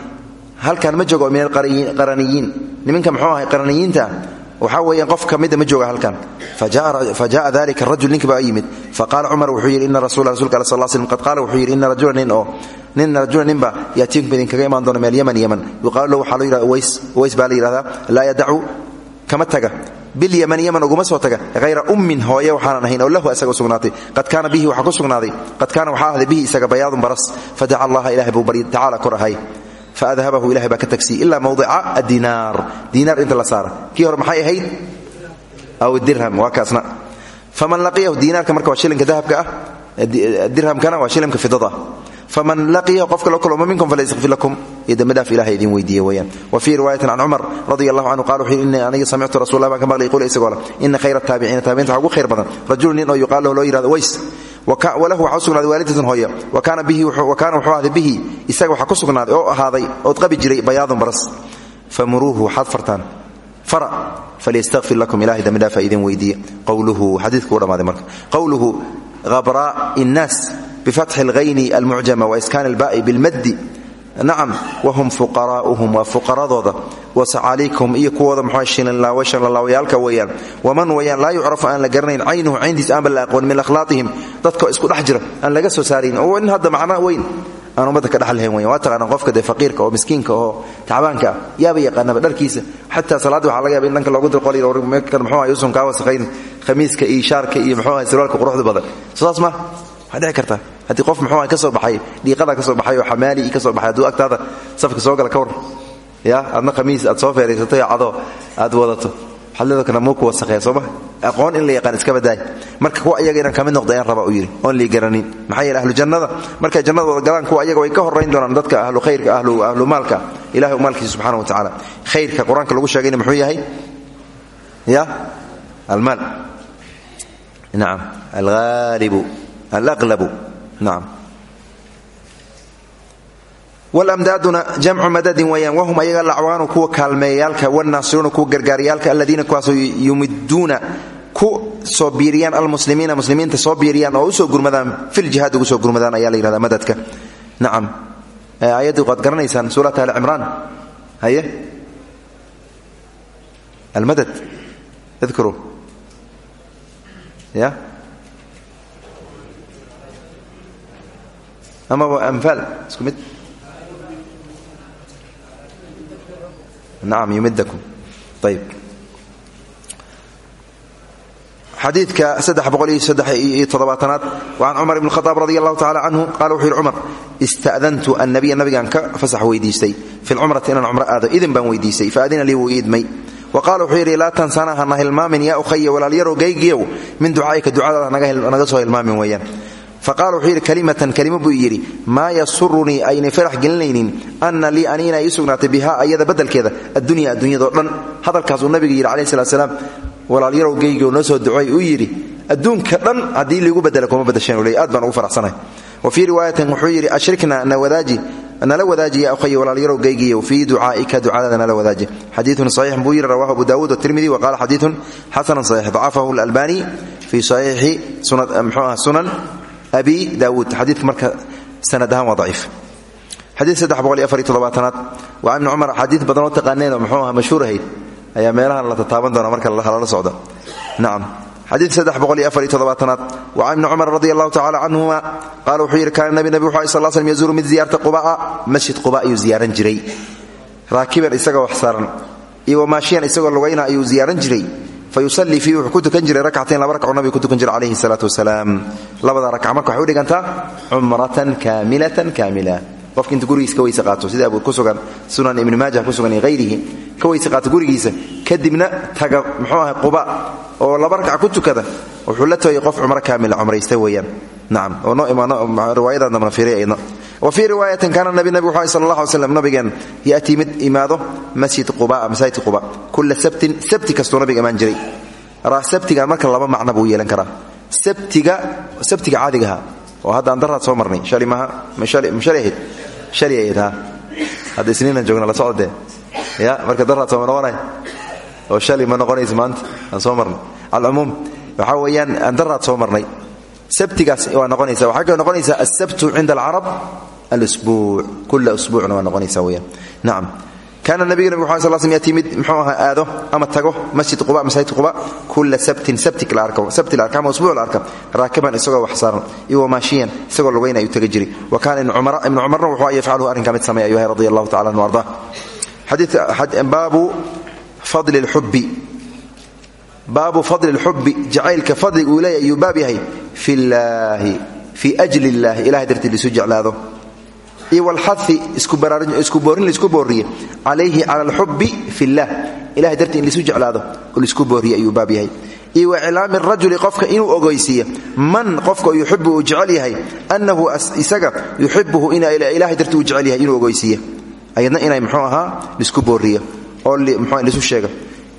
halkan ma joogo min alqaraniyiin niminka muxuu ahay qaraniyiinta? Waxaa weeyaan qof ka mida ma jooga halkan. Fa jaءa dalika rajul ninki baa yimid. Faqaala cumar wuxuu yidhi ina rasula rasulka al sal slm qad qaala wuxuu yidhi ina rajula nin oo nin rajula ninba yaatiikum idinkaga imaan doona meel yaman yaman yuqaalu lahu waxaa loo yidhahda uways uways baa la yidhahdaa laa yadacu kama taga. Bilyaman yaman uguma soo taga. Hayra ummin hooye waxaanan ahayn oo lahu isaga u sugnaatay. Qad kaana bihi waxaa ku sugnaaday. Qad kaana waxaa ahday bihi isaga bayaadun baras. Fadaca allaha ilahay buu baryi tacaala kor ahay faadhabahu ilahay baa ka tagsiyey ilaa mawdica adinaar diinaar inta la saara kii hore maxay ahayd aw dirham waa kaasna faman laqiyahu diinaarka marka waa shilinka dahabka ah dirhamkana waa shilinka fidada ah faman laqiyahu qofka la kulmo minkum falyastakfir lakum iyo dembidhaaf ilahay idin weydiiye weyaan wa fii riwaayatin can cumar radi allahu canhu qala wuxuu inni aniga samictu rasulah baan ka maqlay qul isagoo le ina khayra taabiciina taabiciinta waxa ugu khayr badan rajulu nin oo yuqaal lahu loo yihahdo ways walahu waxaa u sugnaaday waalidatun hooya wa kaana wuxuu ahday bihi. Isaga waxaa ku sugnaaday oo ahaaday ood qabi jiray bayaadun baras. Famuruuhu waxaad fara falyastakfir lakum ilahay dembidhaafa idin weydiiye. Qowluhu xadiidku u dhammaaday marka. Qowluhu habraa innaas bifatxi alghayni almucjama waiskaan alba'i bilmaddi nacam wahum fuqaraa'uhum waa fuqaradooda. Wa sacaaliikhum iyo kuwooda muxua shilinlaawashanlalaawyaalka weeyaan. Waman weeyaan laa yucrafu aan la garanayn caynuhu cayntiisa aanba la aqoon min akhlaaqihim. Dadka isku dhex jira aan laga soo saarayn in hadda macna weyn aan ummadda ka dhexlahayn weyan waa taqaanaa qofka dee faqiirka oo miskiinka oo tacbaanka ah yaaba yaqaanaba dharkiisa. Xataa salaadda waxaa laga yaba in dhanka loogu dilqolkan muxuu ahay usan kaa wasakhayn khamiiska iyo shaarka iyo muxuu ahay sirwaalka quruxda badan. Waxaa dhici karta haddii qof muxuu ka soo baxay dhiiqada ka soo baxay oo xamaali ka soo baxay hadduu agtaada safka soo gala ka war ya adna khamiis aad soo feeraysatay oo cado aad wadato. Xalladokana muu ku wasakheeya sooma aqoon in la yaqaan iska badaay marka kuwa ayaga inaan ka mid noqda ayaan raba u yidhi oon garanin. Maxaa ahlu jannada markay jannada wada galaan kuwa ayaga way ka horrayn doonaan dadka ahlu khayrka ahlu maalka. Ilahay maalkiisa subxana wa tacaala khayrka qur'aanka lagu sheegayna muxuu yahay? Ya? Almaal. Nacam alhaalibu wlamdaaduna jamcu madadin weyaan wahum ayaga lacwaanu kuwa kaalmeeyayaalka wanaasiruuna kuwa gargaaryaalka aladiina kuwaasoo yumiduuna ku soo biiriyaan almuslimiina muslimiinta soo biiriyaan oo u soo gurmadaan filjihaad ugu soo gurmadaan ayaa la yihahda madadka nacam ayaddii waad garanaysaan suurat ali cimraan haye almadad idkuru ya ama waa amfaal isku mid nacam yumidakum ayb xadiidka saddex boqol iyo saddex ibn khadaab radi allahu tacala canhu qala wuxuu yidhi cumar ista'dantu annabiya ka fasax weydiistay fi lcumrati inaan cumro aado idin baan weydiistay faadina lii wuu iidmay wa qaala wuxuu yidhi laa tansana hana hilmaamin yaa ukhaya walaalyarow gaygiyow min ducaa'ika ducadaada naga soo hilmaamin weeyaan faqala wuxuu yidhi kalimatan kalimo buu yidhi maa yasurunii aynay farax gelinaynin ana lii ani inay ii sugnaatay bihaa ayada badelkeeda addunya adduunyadao dhan. Hadalkaasuu nabiga yidhi calayhi salat slaam walaalyarow geygo noo soo ducoy uu yidhi adduunka dhan haddii liigu bedela kuma badasheen ley aad baan ugu faraxsanahay wa fii riwaayatin wuxuu yidhi ashrikna nawadaaji nala wadaaji ya ukhay walaalyarow geygiyow fii ducaa'ika ducadaada nala wadaaji. Xadiiun saxiix buu yidhi rawahu abu daawuud watirmidi wa qaala xadiiun xasanun saxiix dacafahu alalbani fii saxiixi mxuu ah sunan abi daawuud xadiidka marka sanad ahaan waa daciif. Xadiid toddobaatanaad. Waa ibni cumar axaadiid badan oo taqaaneen oo muxuu aha mashhuur ahayd. Ayaa meelahan la tataaban doona marka lala socdo. Nacam xadiid toddobaatanaad. Waa ibni cumar radi allahu tacala canhuma qaala wuxuu yidhi kaana nabi nabi wuxu sal slm yazuuru mid ziyaarta quba'a. Masjid quba ayuu ziyaaran jiray. Raakiban isagoo wax saaran. Iyo wamaashiyan isagoo lugayna ayuu ziyaaran jiray fayusallii fiihi wuxuu ku tukan jiray rakcatain laba rakcuu nabiga ku tukan jiray calayhi salaatu wasalaam. Labada rakca marka waxay u dhigantaa cumratan kaamilatan kaamila. Qofka inta gurigiisa ka weyse qaato sida ku sugan sunan ibni maajah ku sugan iyo hayrihi gurigiisa kadibna taga muxuu ahay quba oo laba rakca ku tukada wuxuu la tooyay qof cumro kaamila cumraysta weeyaan slam nabigeen yaatii mid imaado masjid quba masaajid quba. Kulla sabtin sabti kastuu nabiga imaan jiray. Sabtigan marka laba macno buu yeelan karaa. Sabtiga caadigaha oo hadda aan daraad soo marnay. Marka daraad sooma noqonay? Oo shali ma noqonaysa maanta aan soo marnay. Alcumuum waxaa weeyaan aan daraad soo marnay sabtigaas waa noqonaysa waxaa kaloo noqonaysaa asabtu cinda alcarab alsbuuc kula usbuucna waa noqonaysa weyaan nacam kaana nabigana nabig xal sl sl yatii mid muxuu aado ama tago masjid quba masaajid quba kula sabtin sabti la arko sabti la arka ama usbuuc la arka raakiban isagoo wax saaran iyo maashiyan isagoo lugayna ayuu tagi jiray. Wa kaana ibnu cumarna wuxuu a yafcaluhu arrinkaa mid sameey ayuu yahay radi allahu tacala anhu arda. Baabu fadli lxubbi baabu fadli lxubbi jacaylka fadliga uu leeyahy ayuu baab yahay fi llaahi fii ajli illahi ilahay dartii lisu jeclaado. Iyo walxai isku boorin la isku booriye. Calayhi cala alxubbi fi llah ilahay dartii in lisu jeclaado oo la isku booriye ayuu baab yahay. Iyo wa iclaami rajuli qofka inuu ogeysiiyo man qofka yuxibu uu jecel yahay annahu isaga yuxibuhu ilahay dartii uu jecel yahay inuu ogeysiiye ayadna inay mxuu ahaa lisku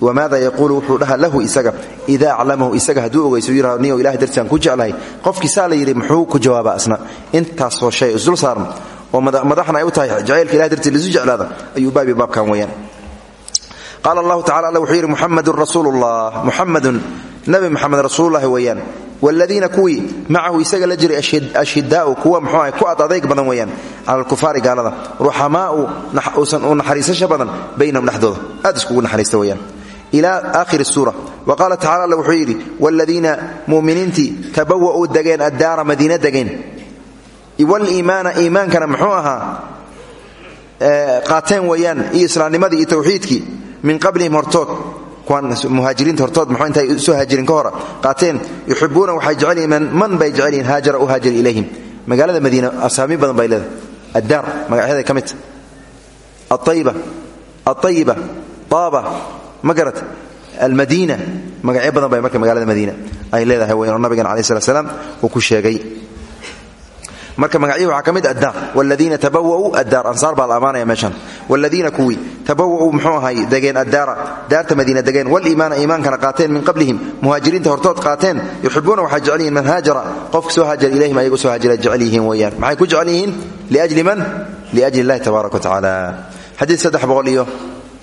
wmaada yaquulu wuxuu dhaha lahu isaga ida aclamahu isaga hadduu ogeyso yihao niyo ilahay dartiisaan ku jeclahay qofkii la yidhi muxuu ku jawaaba asna intaasoo shay isdul saaran oo madaxna ay u tahay jacaylka ilahay dartii lisu jeclaada ayuu baabi baabkan weyaan qaala allahu tacala alla wuxuu yidhi muxamadun rasuulullah muxamadun nabi muxamed rasuululahi weeyaan wladiina kuwii macahu isaga la jiray ashidaau kuwa mxuuah ku ad adayg badan weeyaan cala alkufaari gaalada ruxamaau u naxariisasha badan baynahum dhexdooda aad iskugu naxariista weyaan ila aakhiri suura. Wa qaala tacala alla wuxuu yidhi wladiina muminiintii tabawa'uu degeen addaara madiina degeen. Waliimaana iimaankana muxuu ahaa qaateen weeyaan iyo islaamnimadii iyo tawxiidkii min qablihim hortood. Muhaajiriinta hortood muxuu intay soo haajirin ka hora. Qaateen yuxibuuna waxay jecel yihiin man bay jecel yihiin haajara u haajira ilayhim. Magaalada madiina asaami badan bay leedahay. Addaar magacyaday ka midta aayiba aayiba taaba ma garat almadiina magacyo badan bay marka magaalada madiina ay leedahay weyan oo nabigan alai slat slam uu ku sheegay. Marka magacyihi waxaa ka mid addaar wladiina tabawa'uu addaar ansaar baa la ammaanaya meeshan. Wladiina kuwii muxuu ahay degeen addaara daarta madiina degeen waliimaana iimaankana qaateen min qablihim muhaajiriinta hortood qaateen yuxibuuna waxay jecel man haajara qofka soo haajara ilayhim ayagu soo haajira jecel yihiin maxay ku jecel yihiin liajli man? Liajli illahi tabaaraka watacaala xadiid saddex boqol iyo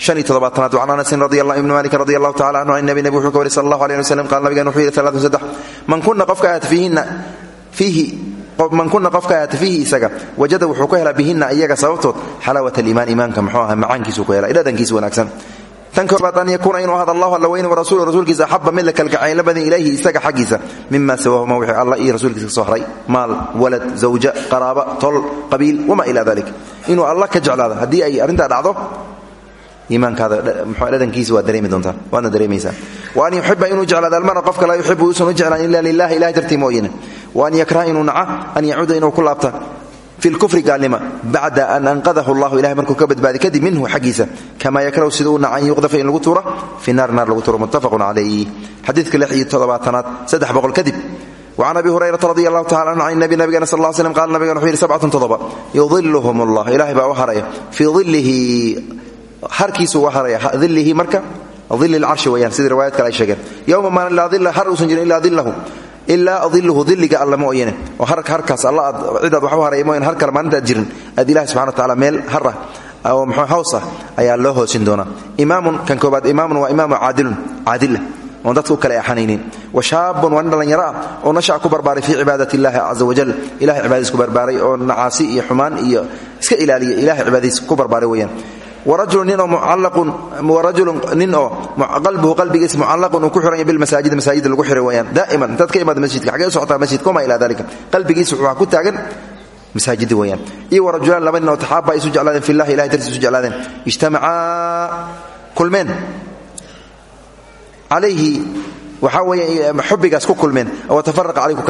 an toddobaatanaad can anasin ibni malik radi allahu tacala anhu an nabi nabig wuxuu ka wari sal allahu aleh waslm qaal nabigan wuxuu yidhi saddex man kuna qofka aata fiihinna fiihi isaga wajada wuxuu ku helaa bihinna iyaga sababtood xalaawat aliimaan iimaanka muxuu aha macaankiisuu ku hela dhadhankiisa wanaagsan tan koobaad an yakuuna inuu ahad allahu alla weyne warasulu rasuulkiisa axaba mid la kalgacayla badan ilayhi isaga xaggiisa mima siwaahuma wixii alla iyo rasuulkiisa ka soo haray maal walad zawja qaraaba tol qabiil wamaa ila dalik inuu alla ka jeclaado haddii ay arrintaa dhacdo iimaankaada dhadhankiisa waa dareemi doontaa waadna dareemaysaa. Wa an yuxiba inuu jeclaado almara qofka laa yuxibu uusan u jeclaan ila lilahi ilahay dartii mooyane wa an yakraha inuu naca an yacuuda inuu ku laabta. Fi lkufri gaalnima bacda an anqadahu allahu ilahay markuu ka badbaadi kadib minhu xaggiisa. Kama yakrahu siduu naca an yuqdafa in lagu tuuro fi naar naar lagu tuuro muttafaqun calayh xadiidka lix iyo toddobaatanaad saddex boqol kadib. وcan abi hurayrata radi allahu tacala anhu can nabi nabigana sal ll slm qala nabigan wuxuu yidhi sabcatun toddoba yudiluhum allah ilahay baa u haraya fii dilihi harkiisu uga haraya dilihi marka? Dil lcarshi weyaan sidii riwaayad kale ay sheegeen. Yowma maalin laa dila har uusan jirin ilaa dilahu ilaa diluhu diliga alla mooyane oo harkaas alla aad cidaad wax u haraya mooyane har kale maalinta aad jirin. Aad ilahi subxana wa tacala meel har ah oo mxuu haws ah ayaa loo hoosin doonaa. Imaamun kan koobaad imaamun waa imaamu caadilun caadila oon dadka u kale axanaynin. Wa shaabun waa nin dhallinyaro ah oo nashaca ku barbaaray fii cibaadat illahi caza wajal ilahay cibaadadiis ku barbaaray oo nacaasi iyo xumaan iyo iska ilaaliya ilahay cibaadadiis ku barbaaray nin oo qalbuhu qalbigiisa mucallaqun uu ku xiranya bilmasaajid masaajida lagu xiray weyaan daa'iman intaad ka imaada masjidka xagee u socotaa masjidka wama ilaa dalika qalbigiisa waxaa ku taagan masaajidi weyaan iyo warajulaan laba nin oo taxaaba isu jeclaadeen fillahi ilahay dartiis isu jeclaadeen. Ijtamacaa kulmeen. Calayhi waxaa weeye xubbigaas ku kulmeen. Oo tafaraqa calayh ku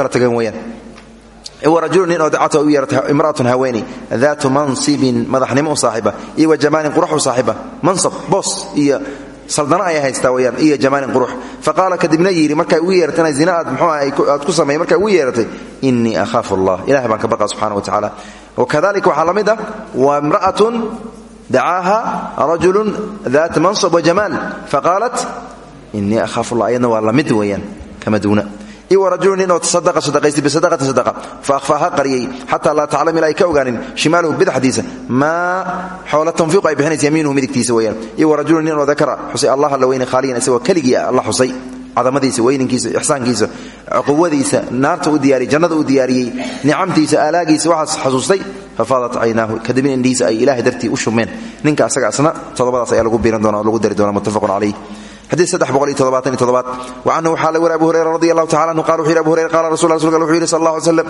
warajulu nin oo dacata u yeeratay imra'atun haweeney daatu mansibin madaxnimo u saaxiiba. Iyo wa jamaalin qurux u saaxiiba. Mansab boos iyo saldana ay haystaa weyaan iyo jamaalin qurux. Faqaala kadibna yidhi markay ugu yeeratay inay zina aad muxuu aad ku sameeyey markay ugu yeeratay innii akhaafu allah. Ilahay baan ka baqa subxana wa tacaala wakadalika waxaa la mid ah wa imra'atun dacaaha rajulun daat mansab wa jamaal faqaalat innii akhaafu allah. Ayadna waa la mid weeyaan kama duuna rajulu nin oo tasadaqa sadaqaystay bisadaqati sadaqa. Fa akhfaaha qariyey. Xataa laa taclam ilaa ay ka ogaanin shimaaluhu bidaxdiisa maa xoola tanfiiqu ay bixinaysa yamiinuhu midigtiisa weeyaan. Iwa rajulu nin oo allah alla weyne khaaliyan isagoo keligii alla xusay. Cadamadiisa weyninkiisa ixsaankiisa quwadiisa naarta u diyaariyey jannada u diyaariyey nicamtiisa aalaagiisa waxaas xasuustay. Fafaadat caynaahu kadibna indhihiisa ay ilahay dartii u shumeen ninka asaga asna todobadaas ayaa lagu biiran doona oo lagu dari doona muttafaqun calayh wacanhu waxaa laga wari abu hurayra radi allahu tacala anhu qala wuxu yidhi abu hurayra qala rasul rasulka wuxuu yidhi sal allah alay slam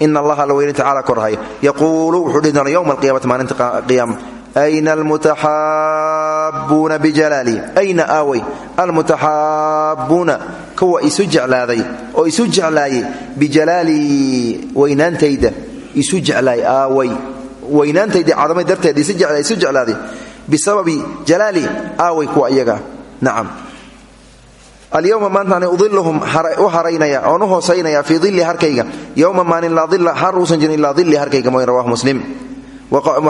ina allaha la weyne tacala korhay. Yaquulu wuxuu dhihi doona yowma alqiyamati maalinta qiyaama ayna almutaxaabuuna bijalaali ayna aaway almutaxaabuuna kuwa isu jeclaaday oo isu jeclaayey bijalaali weynaantayda isu jeclaay aaway weynaantayda cadamay darteed isu jeclaaday bisababi jalaali aaway kuwa iyaga alyowma maantaani udiluhum u haraynaya oon u hoosaynaya fii dilli harkayga. Yowma maalin laa dilla har uusan jirin ilaa dilli harkayga mooyn rawahu muslim.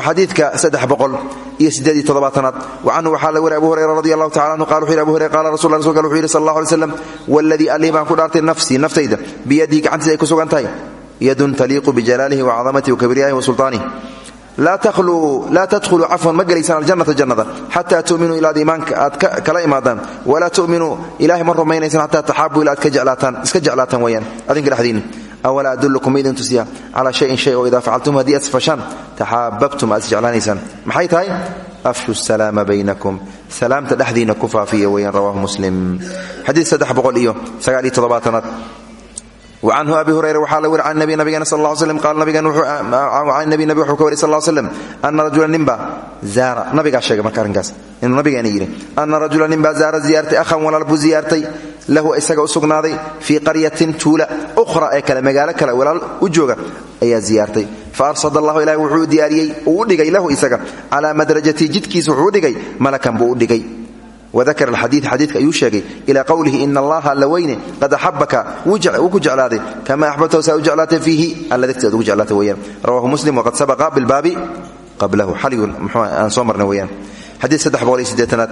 Xadiidka iyo toddobaatanaad. Wacanhu waxaa la wari abu hurayra radi allahu tacala anhu qala wuxu yhi abu hurayra qala rasul rasulka wuxuu yidhi sal allah alay slam waladii allih baan ku dhaartay nafsii naftayda biyadihi gacantiisa ay ku sugan tahay yadun taliiqu bijalaalihi wacadamatihi laa tadkhuluu cafwan ma gelaysaan aljannata jannada xataa tuminuu ilaad iimaanka aad kala imaadaan walaa tuminuu ilahay ma rumaynaysaan xataa taxaabuu ila aad iska jeclaataan weyaan adinka dhexdiinni awalaa adullukum ma idin tusiya calaa shayin shay oo idaa facaltum haddii aad fashaan taxaababtum aad isjeclaanaysaan maxay tahay afshu salaama baynakum salaamta dhexdiinna ku faafiya weyaan rawahu muslim xadiid saddex boqol iyo sagaal iyo toddobaatanaad wacanhu abi hurayra waxaa la weri can nabi nabigana sal ll slm qaal nabigan nabi nabi wuxuu ka wari sal slm ana rajula ninba zaara. Nabigaa sheegay marka arrinkaas. Inuu nabigeena yidhi ana rajula ninbaa zaara ziyaartay akhan walaal buu ziyaartay lahu isaga u sugnaaday fii qaryatin tuula ukhra ee kale magaalo kale walaal u jooga ayaa ziyaartay. Fa arsad allahu ilahi wuxuu diyaariyey uu u dhigay lahu isaga calaa madrajatii jidkiisa wuxuu u dhigay malakan wadakar alxadiid xadiidka ayuu sheegay ilaa qowlihi ina allaha alla weyne qad axabaka wuu ku jeclaaday kama axbabtahu saa u jeclaatay fiihi alla aad ugu jeclaatay weyaan rawahu muslim waqad sabaqa bilbaabi qablahu xaligun muxuu aan soo marnay weyaan xadiid saddex boqol iyo siddeetanaad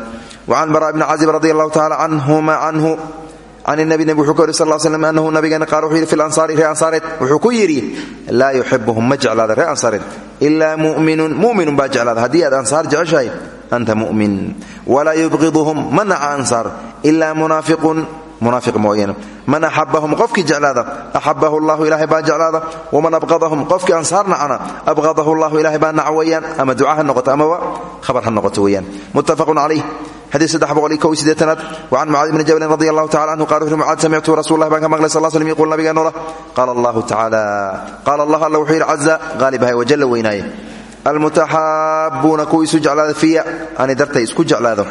wacan bara bni cazib radi allahu tacala canhuma canhu can nabi nabig wuxuu ka wari sal slm anahu nabigeena qaal wuxuu yidhi fi lansaari ree ansaareed wuxuu ku yidhi laa yuxibuhum ma jeclaada ree ansaareed ilaa muminun muminun baa jeclaada haddii aad ansaar jeceshahay anta mumin walaa yubqiduhum ma naca ansaar ilaa munaafiqun munaafiq mooyaane man axabahum qofkii jeclaada axabahu llahu ilaahay baa jeclaada waman abqadahum qofkii ansaar nacana abqadahu llahu ilaahay baa naca weeyaan ama duca ha noqoto amaba khabar ha noqoto weeyaan muttafaqun calayh xadiid saddex boqol kow iyo siddeetanaad wacan mucaadi bni jabalin radi allahu tacala canhu qala wuxu mucaad samictu rasuul lah baan ka maqlay sal l slm yquul nabiga noola qaala allahu tacaala qaala allah alla wuxuu yidhi caza qaalibahay wajalla weynaaye almutaxaabuuna kuwa isu jeclaada fiya ani dartay isku jeclaado.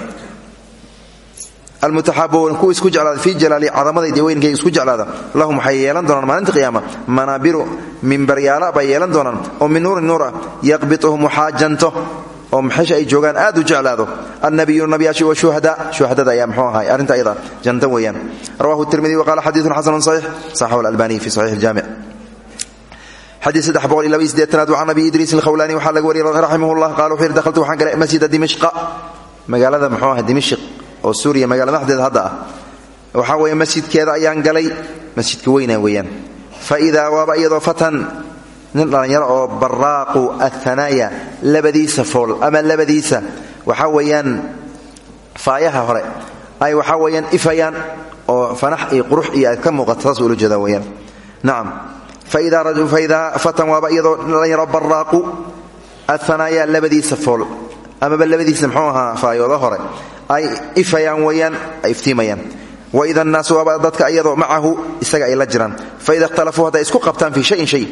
Almutaxaabuuna kuwa isku jeclaada fii jalaali cadamadayda weynkayga isku jeclaada. Lahum waxay yeelan doonaan maalinta qiyaama. Manaabiru mimbaryaala bay yeelan doonaan. Oo min nuurin nuur ah yaqbituhum waxaa janto oo maxesha ay joogaan? Aad u jeclaado. Annabiyuuna nabiyaashi wa shuhada. Shuhadada ayaa mxuu ahay arrinta ayada. Jantan weeyaan. Rawahu tirmidi wa qaala xadiidun xasanun saxiix. Saxahu alalbaniy fi saxiix siddeetanaad wacan abi idriis alkhawlaani waxaa laga wariyay raximah llah qala wuxuu yidhi dakhaltu waxaan galay masjida dimishqa magaalada muxuu ahay dimishq oo suuriya magaalada maxdeeda hadda ah. Waxaa weeye masjidkeeda ayaan galay masjidka weyna weeyaan. Fa idaa waaba iyadoo fatan nin dhallinyaro oo baraaqu athanaaya labadiisa fool ama labadiisa waxaa weeyaan faayaha hore ay waxaa weeyaan ifayaan oo fanax iyo qurux faidaa fatan waaba iyadoo dhallinyaro baraaqu athanaaya labadiisa fool amaba labadiisa mxuu ahaa faayoodo hore ay ifayaan weyaan ay iftiimayaan waida annaasu waaba dadka iyadoo macahu isaga ay la jiraan faida ikhtalafuu hadday isku qabtaan fii shayin shay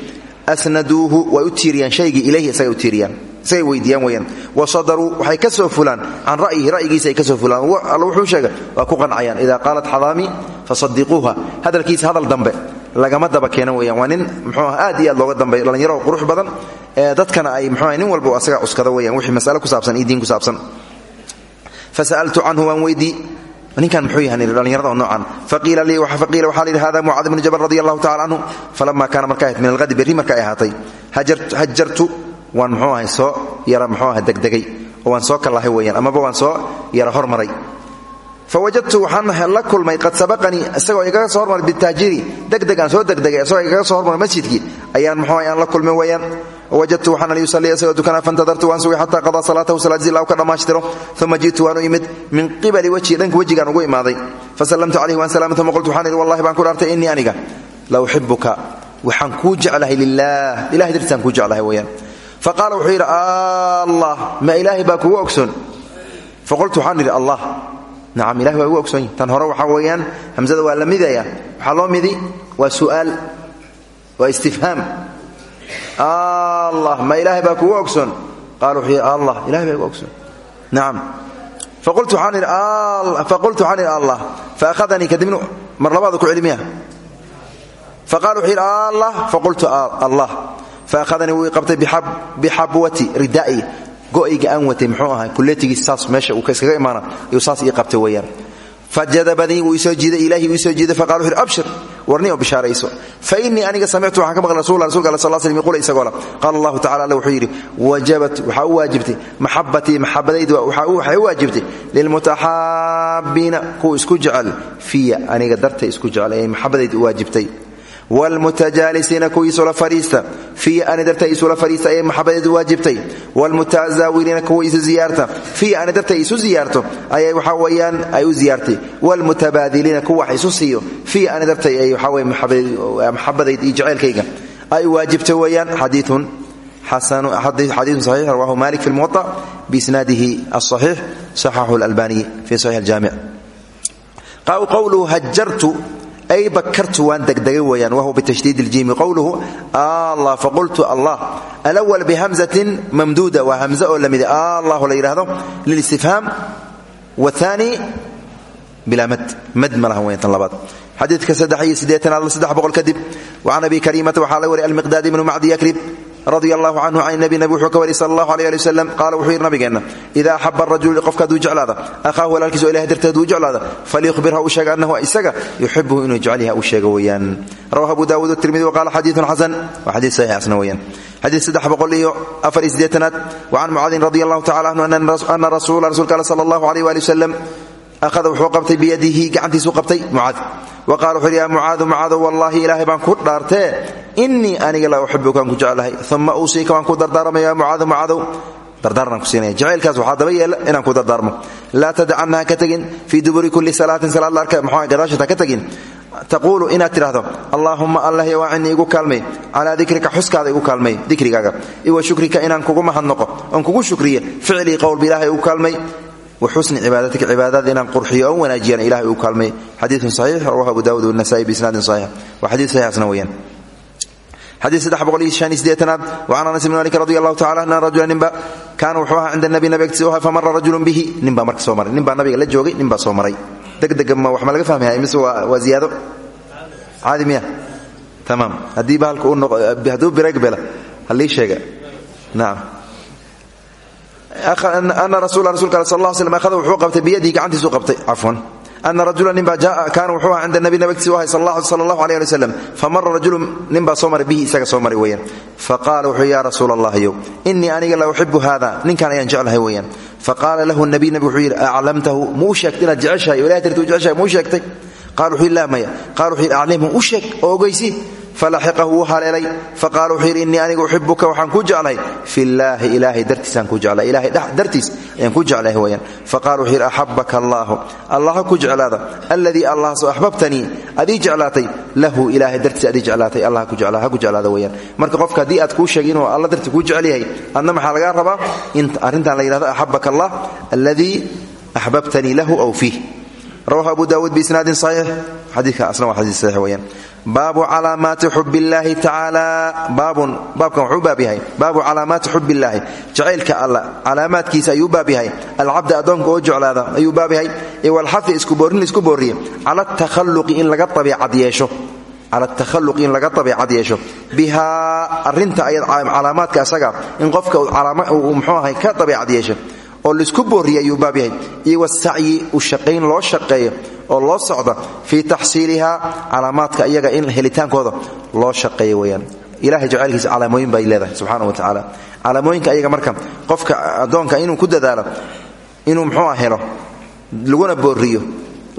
asnaduuhu way u tiiriyaan shaygii ilayhi isagay u tiiriyaan isagay weydiiyaan weyaan wa sadaruu waxay ka soo fulaan can ra'yihi ra'yigiisa ay ka soo fulaan alla wuxuu sheegay waa ku qancayaan ida qaalat xadaami fasadiquuha hadalkiisa hadal dambe lagama daba keena weyaan waa nin muxuu ah aad iyo aad looga dambeeyo dhallinyaro qurux badan. Ee dadkana ay muxuu ah nin walba asaga cuskada weyan wixii masale ku saabsan iyo ku saabsan. Fasa'altu canhu waan weydii. Ninkan muxuu yahan dhallinyarada oo noocan. Faqiila lii faqiila waxaa layidhi hada mucaad bnu jabal radi allahu tacala falama kaana marka ahayd min alhadi berri marka ay ahaatay. Hajartu waan muxuu ahay yara muxuu aha degdegay. Oo waan soo kallahay weyaan amaba waan soo yara hormaray fawajadtu waxaan la kulmay qad sabaqanii isagoo igaga soo hormaray bitaajiri degdeg aan soo degdegay isagoo igaga soo hormaray masjidkii ayaan muxuu aan la kulmay weeyaan wajadtu waxaan li yusalli isagoo dukanaa fantadartu waan sugay xataa qadaa salaatahu salaadiisi ilaa u ka dhammaashtiro uma ji'tu waan u imid min qibali wajhi dhanka wejigaan ugu imaaday fasallamtu calayhi waan salaamay uma qultu waxaan wallahi baan ku dhaartay innii aniga la uxibuka waxaan kuu jeclahay lilah ilahay dartiisaan kuu jeclahay weeyaan faqaala wuxuu yidhi allah ma ilaahay baa kugu ogsoon faqultu waxaan idhi allah nacam ilahay waa ugu ogsoon yahi tan hore waxaa weeyaan hamsada waa la midaya. Waxaa loo midi waa su'aal waa istifhaam. Allah ma ilaahay baa kugu ogsoon? Qaala wuxuu yidhi allah ilahay baa igu ogsoon. Nacam faqultu waxaan idhi allah faahadanii kadibna mar labaada ku celimiya. Faqala wuxuu yidhi allah faqultu allah faahadanii wuu qabtay bixabwati ridaa'i go'ayga aan watay muxuu ahaa kulletigiis saas meesha uu iskaga imaana ayuu saas ii qabtay weeyaan. Fajadabanii wuu isoo jiiday ilaahi wuu isoo jiiday faqala wuxu abshir warni oo bishaarayso. Fa innii aniga samictu waxaan ka maqlay rasuula rasulka alla sal slam yaqula isagoo la qaala allahu tacala alla wuxuu yidhi wajabat waxaa u waajibtay maxabatii maxabadaydu waxay u waajibtay lilmutaxaabiina kuwa isku jecel fiya aniga dartay isku jecel ee maxabadaydu u waajibtay wlmutajaalisiina kuwii isula fariista fiya ani dartay isula fariista ayay maxabadeedu waajibtay wlmutazaawiliina kuwa isu ziyaarta fiya ani dartay isu ziyaarto ayay waxaa weyaan ay u ziyaartay wlmutabaadiliina kuwa wax isu siiyo fiya ani dartay ay waxaa weye maxabadayd iyo jaceylkayga ay waajibta weeyaan xadiiun xadiiun saxiix rawahu malik fi lmuwaطa biisnaadihi aلصaxiix saxaxu اlalbaniy fi saxiix اljaamic qowluhu hajartu ay bakartu waan degdegay weyaan wahuwa bitashdiid اljiimi qowluhu allah faqultu allah alawal bihamzatin mamduuda waa hamze oo la mid allahu la yidhaahdo lilistifhaam waani bilaa mad mad ma laha weyan tan labaad xadiidka saddex iyo siddeetanaad saddex boqol kadib wacan abi kariimata waxaa la wariy almiqdaad ibnu macdi yakrib radi allahu canhu can nabi nabi wuxuu ka wariy sal allahu aleh ali wasalam qaala wuxuu yidhi nabigeenna idaa axaba arajulu qofka hadduu jeclaada akhaahu walaalkiisa oo ilahay darteed hadduu jeclaada falyuhbir ha uu sheega annahu isaga yuxibuhu inuu jecel yaha uu sheego weeyaan. Rawahu abu daawuud watirmidi waqaala xadiidun xasan waa xadiid saxiix asna weeyaan. Xadiid siddeetanaad wacan mucaadin radi allahu tacala canhu ana rasuula rasuulka alle sala allahu aleyh waali wasalam ahada wuxuu qabtay biyadihi gacantiisuu qabtay mucaad wa qala wuxu yidhi ya mucaadu mucaadow wallaahi ilaahay baan ku dhaartee innii aniga la uxibukaan ku jeclahay uma uusiika waan ku dardaarmaya ya mucaadu mucaadow jacaylkaas waxaa daba yeela ku dardaarmo laa tadacanna ha ka tegin fii duburi kulli salaatin salaad la arka muxuu gadaashad ha ka tegin taquulu inaad tidhaahdo allaahumma allah yawaacinii igu kaalmay calaa dikrika xuskaada igu kaalmay dikrigaaga iwa shukrika inaan kugu mahadnoqo oon kugu shukriye ficlii qowlba ilahay igu kaalmay waxusni cibaadatika cibaadada inaan qurxiyo oon wanaajiyana ilahay uu kaalmay. Xadiiun saxiix rawahu abu dawud wanasa'i biisnaadin saxiix. Waa xadiid saxiixasna weeyaan. Xadiid siddeetanaad wacan anas ibni malik radi allahu tacala anna rajula ninba kaana wuxuu ahaa cinda nabi nabi agtiisa famara rajulun bihi. Nin baa marka soo maray. Nin baa nabiga la joogay nin baa soo maray. Degdega ma wax ma laga fahmaya mise waa ziyaado? Caadi miya tamaam. Haddii ba halka hadduu biregbela halii sheega. Nacam ana rasuula rasulka al sal lla slam ahada wuxuu qabtay biyadihi gacantiisuu qabtay cafwan ana rajula ninbaa jaa kaana wuxuu ahaa cinda nabi nabagtiisa u ahay sal allahu aleh ali wasalam famara rajulu ninbaa soo maray bihi isaga soo maray weeyaan faqaala wuxuu ya rasuula allahiyow innii aniga la uxibu hada ninkan ayaan jeclahay weeyaan faqaala lahu nabi wuxuu yidhi aclamtahu muu sheegtay inaad jeceshahay o ilahay darti u jeceshahay muu sheegtay qala wuxuu yidhi laa maya qala wuxuu yidhi aclimhu u sheeg oo ogeysi falaxiqahu wuu haleelay faqaala wuxuu aniga uxibuka waxaan ku jeclahay fillaahi ilaahay dartiisaan ku jeclahay ilahay dartiis ayaan ku jeclahay weyaan faqala wuxuu yidhi axabaka allaahu allaha ku jeclaada alladii allahsoo axbabtanii adii jeclaatay lahu ilaahay dartiis adii jeclaatay allah ha ku jeclaada weyaan marka qofka haddii aad kuu sheegay inuu alla dartii kuu jecel adna maxaa lagaa rabaa? In arrintan la yidhahdo axabaka allah alladii axbabtanii lahu aw fiih. Rawahu abu daawuud biisnaadin saxiix baabu calaamaati xub illaahi tacaala baabun baabkan wuxuu baab yahay. Baabu calaamaati xub illaahi jacaylka alla calaamaadkiisa ayuu baab yahay. Alcabda addoonka oo jeclaada ayuu baab yahay. Walxafi iskuboorrin la isku boorriye. Cala takhalluqi in laga abiicad yeesho. Cala takhalluqi in laga abiicad yeesho. Bihaa arrinta ayad calaamaadka asaga in qofka uu muxuu ahay ka abiicad yeesho. Oo la isku boorriye ayuu baab yahay. Iyo wasacyi u shaqayn loo shaqeeyo oo loo socda fii taxsiilihaa calaamaadka iyaga in helitaankooda loo shaqeeyo weyaan ilahay jacaylkiisa calaamooyin bay leedahay subxaana wa tacaala. Calaamooyinka ayaga marka qofka addoonka inuu ku dadaalo inuu muxuu ah helo laguna booriyo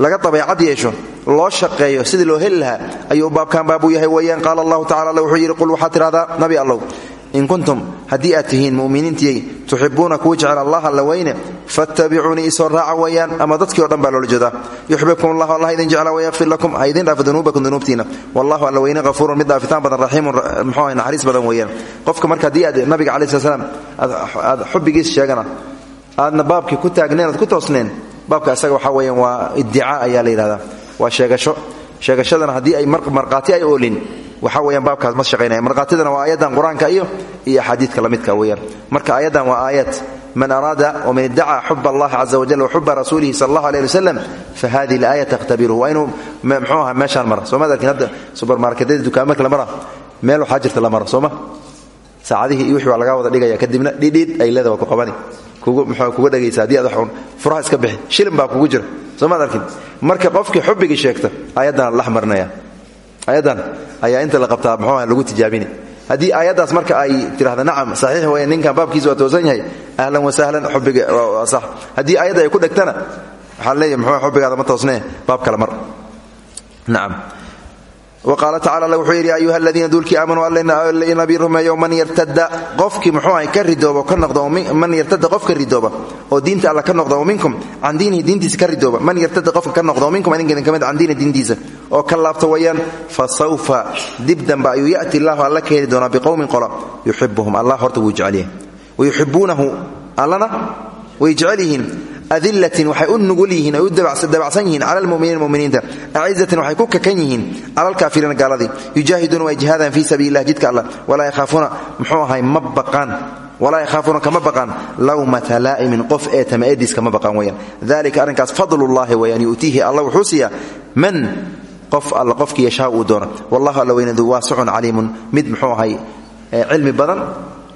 laga dabeecad yeesho loo shaqeeyo sidii loo heli lahaa ayuu baabkan baabuu yahay weyaan qaala allahu tacala wuxuu yidhi qul waxaad tidhahdaa nabi allow in kuntum haddii aad tihiin mu'miniintiyey tuxibuuna kuwa jecel allah alla weyne fattabicuunii isoo raaca weeyaan ama dadkii o dhan baa loola jeedaa. Yuxbibkum allah allah idin jecla wayakfir lakum. Ha idin dhaafo dunuubakum wallahu alla weyne mid dhaafitaan badan raxiimun muxuu naxariis badan weeyaan. Qofka marka haddii aad nabiga slat slam aad xubbigiis sheegana aadna baabkii ku taagneen ku toosneen baabka isaga waxaa weeyaan waa iddicaa ayaa la yidhahdaa. Waa sheegasho sheegashadana haddii ay markhaati ay oolin waxaa weyaan baabkaas ma shaqaynaya. Markhaatidana waa aayaddan qur'aanka iyo iyo axaadiidka la midka weyaan marka aayaddan waa aayad man araada waman iddacaa xub allah caza wajal wa xuba rasuulihi sal allahu aleh ali wasalam fa hadihi laaya takhtabiruhu waa inuu mxuu aha meeshaan mara. Sooma arkin hadda subermarketyada dukaamaka la mara meel waxaa jirta la mara sooma saacadihii iyo wixii waa lagaa wada dhigaya kadibna dhidhiid ay leeda waa ku qabani kuga dhegaysa haddii aad furaha iska bixi. Shilin baa kugu jira. Soomaad arkin? Marka qofkii xubbigii sheegta ayaddana lax marinaya ayadan ayaa inta la qabtaa mxuuah lagu tijaabini. Haddii aayaddaas marka ay tidhahda nacam saxiix weya ninkan baabkiisa waa toosan yahay. Ahlan wasahlan xubbiga waa sax. Haddii aayadda ay ku dhegtana waxaa leeyahy mxuu xubbigaada ma toosnee? Baab kale mar. Nacam qaala tacala alle wuxuu yidhi ayuha aladiina duulkii aamanuu alla nabi rumeeyo man yartada qofkii muxuu ahay ka ridooba ka noqdo man yartada qof ka ridooba oo diinta alla ka noqda oo minkum can diinihi diintiisa ka ridooba man yartada qofka ka noqda oo minkum idinka idin ka mid can diini diintiisa oo ka laabta wayaan fa sawfa dib dambe ayuu ya'ti illaahu alla ka heli adilatin waxay u nugul yihiin dabacsan yihiin cala lmuminiina muminiinta. Acizatin waxay ku kakan yihiin cala alkaafiriina gaaladii. Yujaahiduuna way jihaadan fii jidka allah. Walaa yakhaafuuna muxuu ahay ma baqaan. Walaa kama baqaan. Lawmata laa'imin qof ee tamaediis kama baqaan weyaan dalika arrinkaas fadlullahi weyaan yu'tiihi alla wuxuu siiyaa man qof alla qofkii yashaa uu wallahu alla weynadu waasicun caliimun. Mid muxuu ahay cilmi badan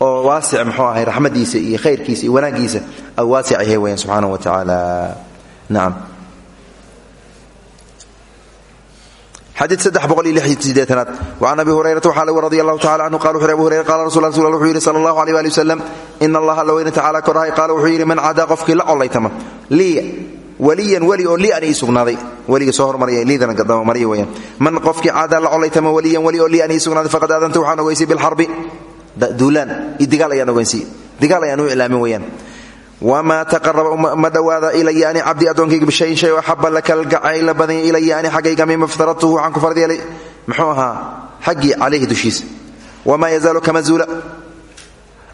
oo waasic mxuu ahay raxmadiisa iyo khayrkiisa iyo wanaaggiisa a waasic yahay weyaan subxaana wa tacaala. Nacam xadiid saddex boqol iyo lix sideetanaad wacan abi hurayrata waxaa lagu radi allahu tacala canhu qala wuxu abu hurayra qala rasul rasul wuxuu yidhi sala allahu aleyh waali wasalam ina allaha alla weyne tacala korahay qaala wuxuu yidhi man cadaa qofkii la collaytama lii waliyan weli oo lii an ii sugnaaday. Weliga soo hormarya liidana dabamarya weyaan man qofkii cadaa la collaytama waliyan weli oo lii an ii sugnaaday faqad aadanta waxaan ogeysay bilxarbi duulaan. Iyo digaal ayaan ogeynsiiye digaal ayaan u iclaamin weyaan wamaa taqaraba ma dhowaada ani cabdi addoonkayga bishayin shay oo axaba lakalgacayla badanya ilaya ani xaggayga mima iftaradtuhu waxaan ku fard yeelay muxuu ahaa xaggii calayhi dushiisa wamaa yazaalu kama zuula.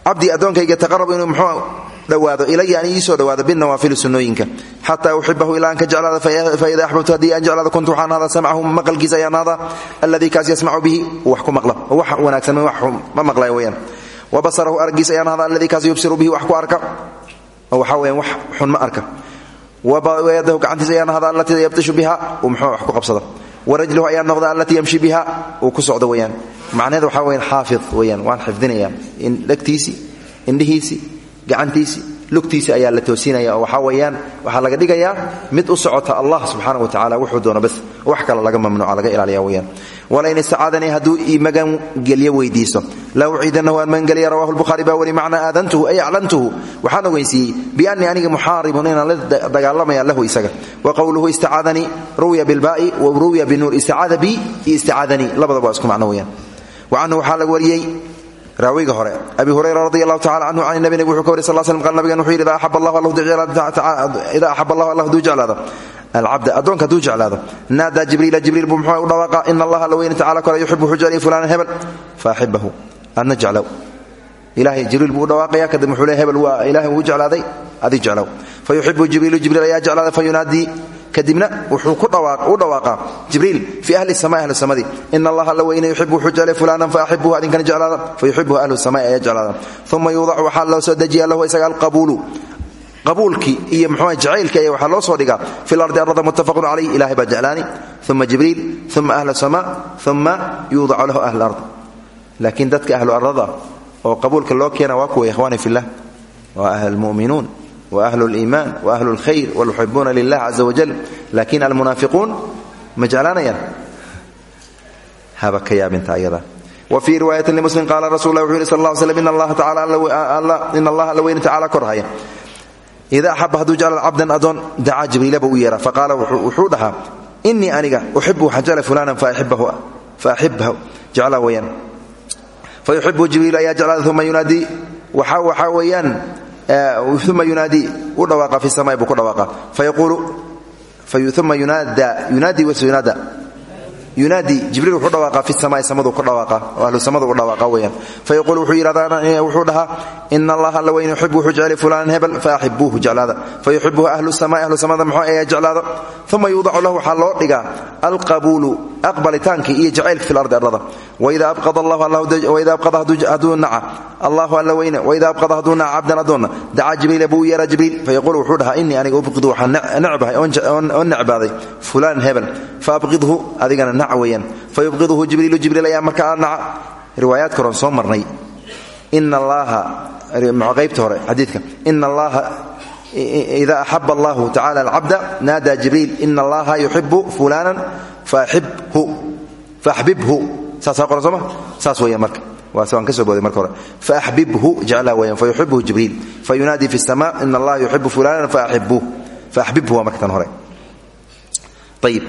Cabdii addoonkayga taqarab inuu muxuu dhowaado ilaya ani iisoo dhowaado binawaafili sunnooyinka. Xataa uxibahu ilaa ka jeclaado faida axbabtu haddii aan jeclaado kuntu waxaan ahdaa samcahu maqalkiisa ayaan ahdaa alladii kaas yasmacu bihi wax ku maqla oo wax wanaagsan wax ma maqlaya weyaan wa basarahu araggiisa ayaan ahdaa alladii kaas yubsiru bihi wax ku arka. Oo waxaa weyaan wax ma arka. Wayadahu gacantiisa ayaan ahdaa allatii yabtishu biha uu muxuu wax ku qabsada warajluhu ayaan noqda allatii yamshi biha uu ku socdo weyaan macnaheeda waxaa weyaan xaafid weyaan waan xifdinaya dhegtiisii indhihiisii gacantiisii lugtiisi ayaa la toosinaya oo waxaa weyaan laga dhigayaa mid u socota allah subxaana wa tacala wuxuu doono bas wax kale laga mamnuuca laga ilaaliya weyaan walain istacaadanii hadduu magangelyo weydiiso. La uciidanahu aan magangelya rawahu lbuhaari baa weli macnaa aadantuhu ay aclantuhu. Waxaan ogeysiiyey biannii aniga muxaaribun inaan la dagaalamaya lahu isaga. Wa qowluhu istacaadanii ruwiya bilbaai wa ruwiya binuur istacaada bi iyo labadaba isku macno weyaan wacanhu waxaa la wariyey raawiga hore abi hurayra radi allahu tacala canhu can nabi nabig wuxuu ka wari sal slam qal nabigan wuxuu yidhi idaa axab allah allah haduu jeclaado alcabda addoonka hadduu jeclaado naadaa jibriila jibriil buu muxuu u dhawaaqa ina allaha la weyne tacala kole yuxibu wuxuu jeclaya fulanan hebel faaxibahu adna jeclow ilahay jibriil buu u dhawaaqaya kadib wuxuu le hebel waa ilahay adi jeclow fa yuxibu jibriilu jibriil ayaa jeclaaday fa yunaadii kadibna wuxuu u dhawaaqaa jibriil fi ahli sama ahlu samadii ina allaha la weyne yuxibu wuxuu jeclay fulanan faaxibuhu adinkana jeclaada fa yuxibuhu ahlu samai ayaa jeclaada. Uma yuudacu waxaa loo soo dejiya lahu isaga alqabuulu. Qabuulkii iyo mxuu jacaylkii ayaa waxaa loo soo dhigaa. Fi lardi arada muttafaqun calayh ilahay baa jeclaani. Uma jibriil uma ahlu sama uma yuudacu lahu ahl ard. Laakiin dadka ahlu ardada oo qabuulka loo keena waa kuwa ikhwaani fillah waa ahlmuminuun waahlu liimaan waahlu lkhayr waluxibuuna lilah caza wajal laakiin almunaafiquun ma jeclaanayaan haba ka yaabinta ayada. Wa fii riwaayati limuslim qaala rasul lah wuxu yhi sal la slm in allaha alla weyne tacala korhaya ida axaba hadduu jecla cabdan adoon dacaa jibriilaba u yeera faqaala wuxuu dhahaa inii aniga uxibu waxaan jecla fulanan faaxibha jecla weyaan fayuxibu jibriil ayaa jeclaada uma yunaadii waxa waxaa weeyaan uma yunaadii u dhawaaqa fi samai buu ku dhawaaqa. Fayaquulu uma yunaadii wasunaada yunaadi jibriil wuxuu dhawaaqa fi samai samadu ku dhawaaqa ahlu samadu u dhawaaqa weyaan fayaquulu wuxuu yidhahdaa wuxuu dhahaa ina allaha alla weyn yuxibu wuxuu jeclay fulanan hebel faaxibuuhu jeclaada fayuxibuhu ahlu samai ahlu samada muxuu ayaa jeclaado uma yuudacu lahu waxaa loo dhigaa alqabuulu aqbalitaankii iyo jacaylka fi lardi arlada waida abqada hadduu naca allahu alla weyne waida abqada hadduu naca cabdan adoonna. Dacaa jibriila buu yeeraa jibriil. Fayaquulu wuxuu dhahaa inii aniga ubqidu waxaan necbahay oo necbaaday fulaan hebel faabqidhu adigana nac weeyaan. Fayubqiduhu jibriilu jibriil ayaa markaa naca riwaayaadka horan soo marnay. Ina allaha qaybta hore xadiidka ina allaha ida axaba allahu tacala alcabda naada jibriil ina allaha yuxibu fulanan faaxbibhu saasaa qoran sooma saas marka. Waan ka marka hore. Faaxbibhu jeclaa weeyaan. Fayuxibuhu jibriil. Fayunaadi fi sama ina allaha yuxibu fulanan faaxbibhu waa marka tan hore. Ayib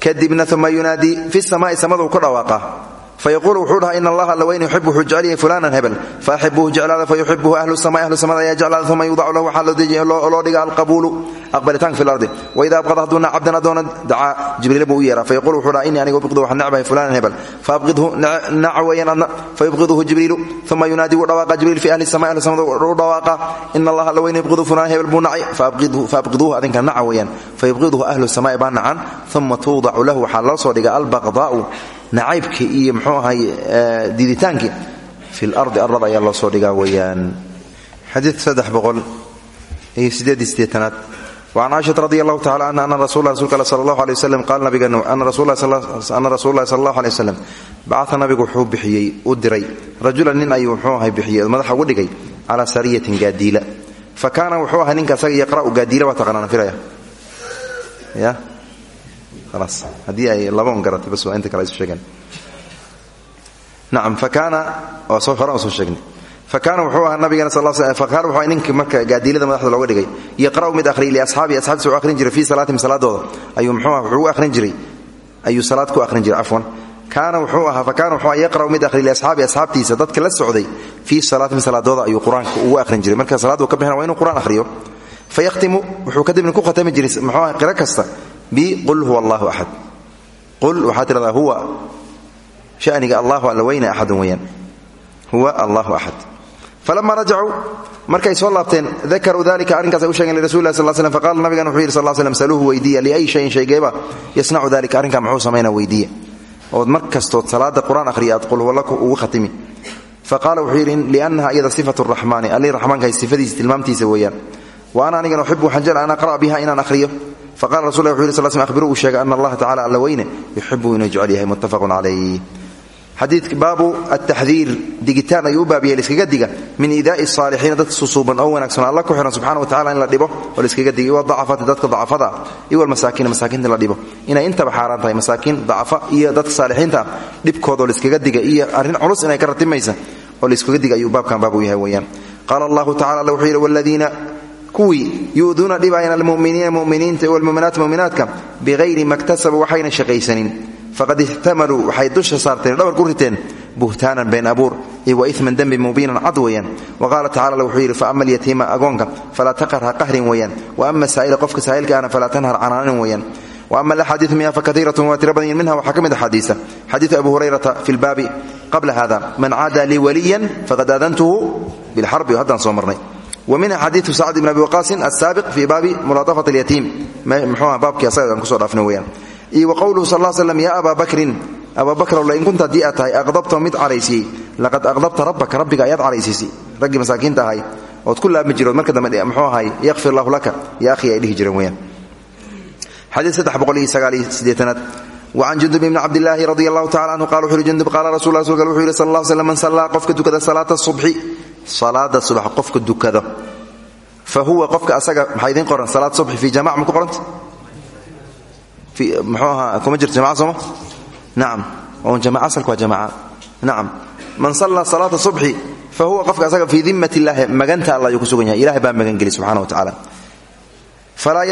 kadibna uma yunaadii fi samaai samadu ku dhawaaqa fayaquulu wuxuu dhaha ina allaha laweyn yuxib wuxuu jecelyahay fulanan hebel faaxibuhu jeclaada fayuxibuhu ahlu samai ahlu samada ayaa jeclaada uma yudacu lahu waxaa loo dhiga alqabuulu aqbalitaanka fi lardi waida abqada hadduu nac cabdan adoona dacaa jibriila buu u yeeraa fayaqulu wuxuu dhaha inii aniga ubqidu waxaan necbahay fulanan hebel faabqidhu naca weeyaan adna fayubqiduhu jibriilu uma yunaadi wuu dhawaaqa jibriil fi ahli samai ahlu samada u dhawaaqa ina allaha laweyn yubqidu fulanan hebel buu nacay faabqiduuhu adinka naca weeyaan fayubqiduhu ahlu samai baa nacan uma tuudacu lahu waxaa loo soo dhiga albaqdaa'u nacaybki iyo mxuu ahay diiditaankii fi lardi arlada ayaa loo soo dhigaa weyaan xadiidka saddex boqol iyo sideed sideetanaad wacan caaishata radi allahu tacala anha ana rasul rasulka al sal allahu alay waslem qaala nabigeenu ana rasuulahi sal allahu alay waslem bacaa nabigu wuxuu bixiyey u diray. Rajulan nin ayuu muxuu ahay bixiyey madaxa ugu dhigay calaa sariyatin gaadiila. Fa wuxuu ahay ninka asaga yaqra'u gaadiila waa taqaanaan filaya ya haddii ay laba un garatay bas waa inta kale isu sheegeen nacam fakaana waa soo hore aan soo sheegnay fakaana wuxuu ahaa nabigana sal sl fakaana wuxuu ninka marka gaadiilada madaxda looga dhigay yaqra'u mid akhriya liasxaabii asxaabtiisa u akhrin jiray fii salaatihim salaadooda ayuu muxuu aha wuxuu u akhrin jiray ayuu salaad ku akhrin jiray cafwan kaana wuxuu ahaa fakaana wuxuu yaqra'u mid akhriya liasxaabii asxaabtiisa dadka la socday fii salaatihim salaadooda ayuu qur'aanka ugu akhrin jiray marka salaaduu ka bixina waa inuu qur'aan akhriyo fayakhtimu wuxuu kadibna ku khatami jiray muxuu aha qiro kasta biqul huwa allahu axad qul waxaa tidhahdaa huwa. Shaniga allahu alla weyne axadun weyaan huwa allahu axad falama rajacuu markay soo laabteen dakaruu dalika arrinkaas ay u shegeen lirasuli lah sal slm faqala nabigan wuxuu yidhi sal slm saluuhu weydiiya liay shayin shaygeeba yasnacu dalika arrinkaa muxuu samaynaa weydiiya ood mar kastood salaada qur'aan akhriya aad qul huwalaku ugu khatimi. Faqala wuxuu yidhi liannaha iyada sifatu raxmaani allii raxmaankahay sifadiisa tilmaamtiisa weeyaan. Wa ana anigan uxibu waxaan jecla an aqra'a biha inaan akhriyo faqala rasul wuxu yiri sl sl akhbiruu uu sheegay ana allaha tacala alla weyne yuxibu inuu jecel yahay muttafaqun calayh baabu ataxdiir digitaan ayuu u baabiyey laiskaga diga min iidaa'i saalixiina dadka susuuban oo wanaagsan alla ku xihan subxana wa tacala in la dhibo oo laiskaga diga iwa dacafati dadka dacafada ah iwa almasaakiina masaakiinta in la dhibo inay intaba xaaraan tahay masaakiin dacafa iyo dadka saalixiinta ah dhibkoodaoo laiskaga diga iyo arrin culus inay ka ratimaysa oo laiskaga diga ayuu baabkan baab u yahay weyaan qaala allahu tacala wuxuu yidhi waladiina kuwii yu'duuna dhibaayaan almuminiina muminiinta walmuminaati muminaadka bihayri maktasabu waxayna shaqaysanin. Faqad ixtamaluu waxay dusha saarteen dhabar ku riteen buhtaanan been abuur iyo wa iman dembi mubiinan cad weeyaan. Wa qaala tacala wuxuu yidhi faama alyatiima agoonka falaa taqhar ha qahrin weeyaan. Wa ama saa'ila qofka saa'ilka ahna falaa tanhar canaanin weeyaan. Wa ama alaxaadiiu miha fakaiiratun waa tira badan yihiin minha waxaa ka mid axaadiisa xadiidu abu hurayrata fi lbaabi qabla hada man caada lii waliyan faqad aadantuhu bilxarbi haddaan soo marnay wmin xadiiu sacd bn abi waqaasin asaabiq fii baabi mulaadafat اlyatiim mxuuha baabkii asaga aan ku soo dhaafna weyaan iyo wa qowluhu sal l slam ya abaa bakrin abaa bakrow lain kunta haddii aad tahay aqdabta mid caraysiyey laqad aqdabta rabbaka rabbiga ayaad caraysiisay raggii masaakiinta ahay ood ku laabmi jirood marka dambe mxuu ahay yakfir lahu laka. Ya ahi ay dhihi jireen weyaan xadii saddex boqol iyo sagaal iyo sideetanaad wacan jundub ibni cabdilaahi radi allahu tacala anhu qala wuxu uhi jundub qaala rasul rasulka wuxuu yihi sal allah slam man sallaa qofka dukada salaata subxi salaada subax qofka dukado fa huwa qofka asaga maxaa idiin qoran? Salaad subxi fii jamac ma ku qoranta? Muxuu ahaa kuma jirto jamaca sooma nacam oo jamaca asalku waa jamaca. Nacam man sallaa salaata subxi fa huwa qofka asaga fii dimmat illaahi maganta alla ayuu ku sugan yahay. Ilahay baa magangeli subxana wa tacaala falaa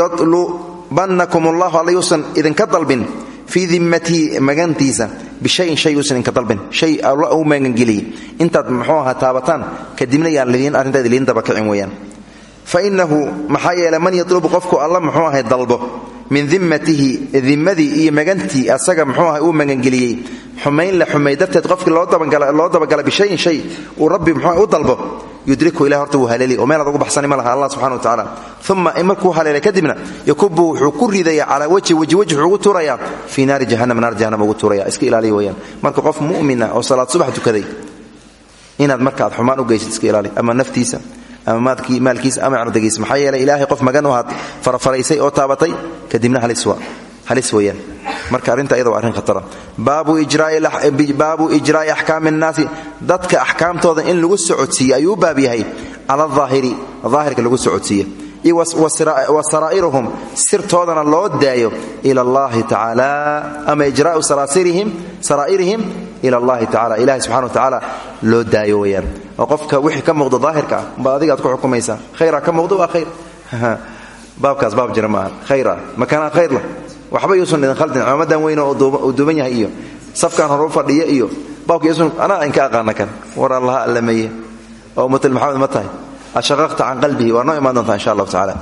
yatlubannakum allahu alla yuusan idinka dalbin fii dimmatihi magantiisa bishayin shay uusan idinka dalbin shay alla uu magangeliyey intaad muxuu ahaa taabataan kadibna yaan lidiin arrintaad liin dabakicin weeyaan. Fa innahu maxaa yeele man yatlubu qofku alla muxuu ahay dalbo min dimmatihi dimmadii iyo magantii asaga muxuu ahay uu magangeliyey. Xumayn la xumay darteed qofkii loo dabagala bishayin shay uu rabbi muxuu u dalbo yudriku ilah horta wuu haleeli oo meelaad ugu baxsani ma laha allah subxana wa tacaala uma markuu haleelay kadibna yakubu wuxuu ku ridaya calaa wajhi wajhi wuxuu ugu tuurayaa fii naari jahannam naar jahannam ugu tuuraya iska ilaaliya weyaan marka qof mu'mina oo salaad subax tukaday inaad marka aad xumaan u geysid iska ilaali ama naftiisa ama maalkiisa ama cirdigiisa maxaa yeelay ilaahay qof magan u farafaraysay oo taabatay kadibna halis weyaan marka arrinta iyada waa arrin khatara. Baabu ijraa'i axkaami nnaasi. Dadka axkaamtooda in lagu socodsiiye ayuu baab yahay. Cala aahiri daahirka lagu socodsiiye wa saraa'iruhum sirtoodana loo daayo ila allahi tacaala ama ijraa'u saraa'irihim ila allahi tacala ilahi subxana wa tacaala loo daayo weyaan oo qofka wixii ka muuqda daahirka ah ba adigaad ku xukumaysaa. Khayra ka muuqda waa khayr. Baabkaas baab jira maaha. Khayra makaanaa khayrla waxba yuusan idin khaldin cimaamadan weyne uu duuban yahay iyo safkan hore u fadhiya iyo baabka yuusan anaa inka aqaana kan. War allaha oo ashaqaqta can qalbihi waa noo imaan doontaa insha allahu tacala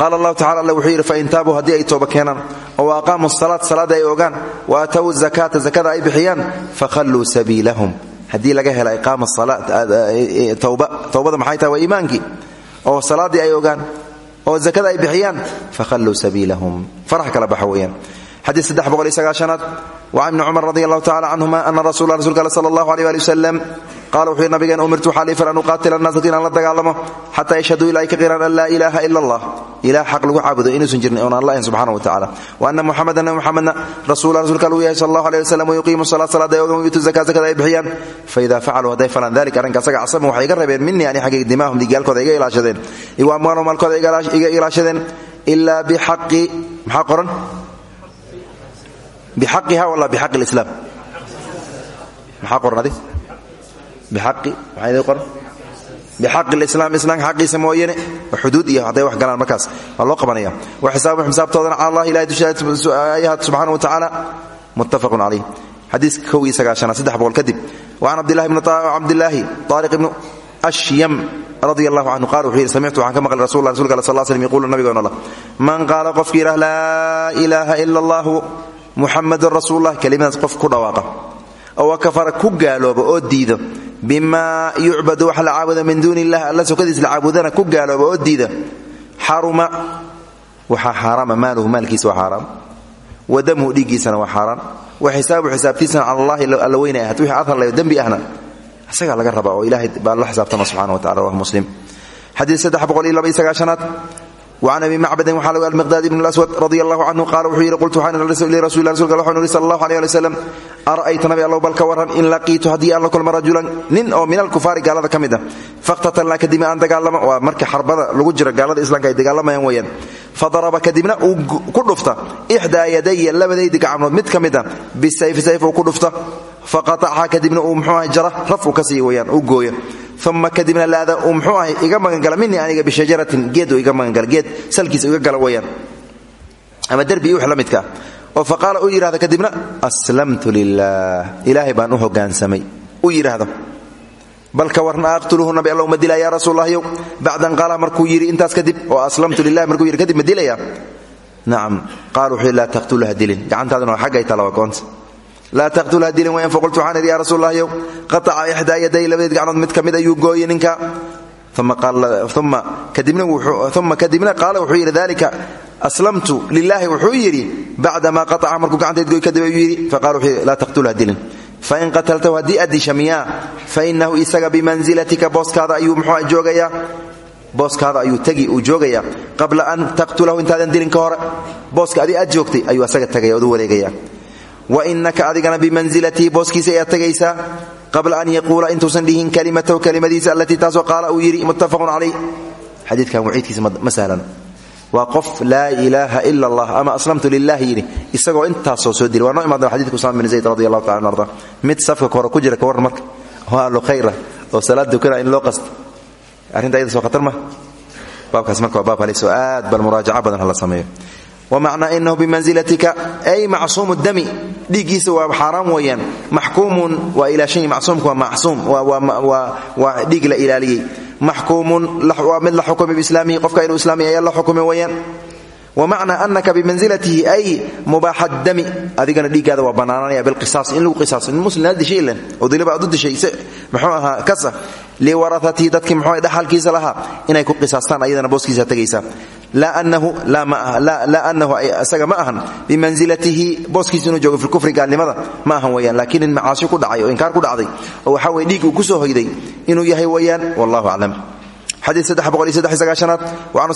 qaala allahu tacala alle wuxuu yidhi fain taabuu haddii ay tooba keenaan oo aqaamuu salaad salaada ay ogaan wa aatawu zakaata zakada ay bixiyaan fakhalluu sabiilahum. Haddii laga hela iqaama towbada maxay tahay? Waa iimaankii. Oo salaaddii ay ogaan oo zakada ay bixiyaan fakhalluu sabiilahum. Farax kala baxa weeyaan. Xadiid saddex boqol iyo sagaashanaad. Wacan ibni cumar radi allahu tacala canhuma ana rasula rasulka ale sala allahu aleh ali wasalam qala wuxuu nabigeen umirtu waxaa lii far an uqaatila la dagaalamo xataa yashhaduu ila ay ka qiraan an laa ilaaha ila allah ilah xaq lagu caabudo inuusan jirin oon aan la ahayn subxana wa tacala wa ana muxamadan nabi muxamedna rasuulka aluu yahay sal allahu aleh wasalam wayuqiimu salaat salaada ay ogan wayuutu zaka zakada ay bixiyaan faida facaluu hadday falaan dalika arrinka asaga casamu waxay iga reebeen minii ani xaggayga dimaahum dhigyaalkooda iga ilaashadeen iyo amwaalahum maalkooda iga ilaashadeen ilaa bixaqi maxaa qoran wala bixaqi lislaam maxaa qoran xaqiisa mooyane xuduud iyo hadday wax galaan markaas waa loo qabanaya wa xisaabuhum xisaabtoodana cala allah ilahay dushaayahad subxana wa tacaala muttafaqun calayh xadiiska kow iyo sagaashanaad saddex boqol kadib wacan cabdillahi bni cabdillaahi taariq ibnu ashyam radi allahu canhu qala wuxuu yidhi samictu waxaan ka maqlay rasul rasulka al sal slm yquulu nabigoon allah man qaala qofki yidhah laa ilaaha ila allahu muxamadun rasuululah kelimadaas qof ku dhawaaqa oo kafara ku gaalooba oo diido. Bima yucbadu wax la caabudo min duuni illah alla sokadiis la caabudana ku gaalooba oo diida xaruma waxaa xaaraama maaluhu maalkiisa waa xaaraam wa damuhu dhiiggiisana waa xaaraan wa xisaabu xisaabtiisana cala allahi alla weynay ahaat wixii aad hadlayo dembi ahna. Isagaa laga rabaa oo ilahay baa la xisaabtama subxana wa tacala rawah muslim. Xadiid saddex an abi macbadin waa almiqdaad ibn aswad radi allahu canhu qaala wuxuu yidhi qultu rasuul wan sal allahu aleh ali wasalam ara'ayta nabi allow bal ka warran in laqiitu haddii aan la kulmo rajulan nin oo min alkufaari gaalada ka mid ah faqtatalnaa kadibna aan dagaalamo waa marka xarbada lagu jira gaalada islaamka ay dagaalamayaan weeyaan fadaraba kadibna uu ku dhufta ixdaa yadaya labadaydi gacmood mid ka mid a bisayfi sayf uu uma kadibna laada uu mxuu ahay iga magangala minii aniga bishajaratin geed iga magangala geed salkiisa iga gala weyaan ama derbi wix la oo fa qaala uu yidhahdo kadibna aslamtu lilah ilaahay baan u hogaansamay uu yidhaahdo bal ka warna aqtuluhu nabi alla ma dilaya ya rasuullahyow bacdan qaala markuu yidhi intaas kadib oo aslamtu lilah markuu yidhi kadib ma dilaya nacam qaal wuxuu dilin gacantaaduna waa xaggay tala waa goonta laa taqtulha dilin wayan faqultu waxaan idhi ya rasuullahyow qataca ixdaa yaday labadeed gacnood mid ka mid ayuu gooyey ninka. Uma kadibna qaala wuxuu yidhi dalika aslamtu lilaahi wuxuu yidhi bacdama qaaca markuu gacantayd goy kadib ayuu yidhi. Faqala wuxuu yidhi laa taqtulha dilin fain qataltahu haddii aad disha miyaa fainahu isaga bimanzilatika booskaada ayuu mxuu joogayaa. Booskaada ayuu tegi uu joogayaa. Qabla an taqtulahu intaadan dilin ka hore booska adi aad joogtay ayuu asaga tagaya odu wareegaya wa inaka adigana bimanzilatihi booskiisa ayaad tagaysaa qabla an yaquula intuusan dhihin kalimatahu kalimadiisa allatii taasoo qaala uu yidhi muttafaqun calayh xadiidkan waciidkiisa ma sahlan waa qof laa ilaaha ila allah ama aslamtu lilahi yidhi isagoo intaasoo soo dili waa noo imaada xadidka usama bin zayd radi taala an arda safka hore ku jira ka warran marka oo ahlu khayra oo salaad dukana in loo qasto arrinta ayada soo khatar ma baabkaas marka baab halis oo aad bal muraajaco badan hala sameeyo wamacnaa inahu bimanzilatika ay macsuumu dami. Dhiiggiisa waa xaaraam weeyaan. Maxkuumun waa ilaashan macsuumka waa macsuum waa dhiig la ilaaliyey. Maxkuumun waa mid la xukumay biislaamihi qofka inuu islaamiy ayaa la xukumay weeyaan. Wamacnaa anaka bimanzilatihi ay mubaaxa dami. Adigana dhiiggaada waa bannaananaya bilqisaas in lagu qisaaso nin muslim aad dishay ilen oo diliba aad u dishay se muxuu ahaa kasa liwarahatihi dadkii muxuu dhaxalkiisa lahaa inay ku qisaastaan ayadana booskiisa tegaysaa laa anahu isaga ma ahan bimanzilatihi booskiisa inuu joogo fikufri gaalnimada ma ahan weyaan laakiin in macaasi ku dhacay oo inkaar ku dhacday oo waxaa weye dhiig uu ku soo hoyday inuu yahay weeyaan wallahu aclam. Xadiid saddex boqol iyo saddex sagaashanaad wacan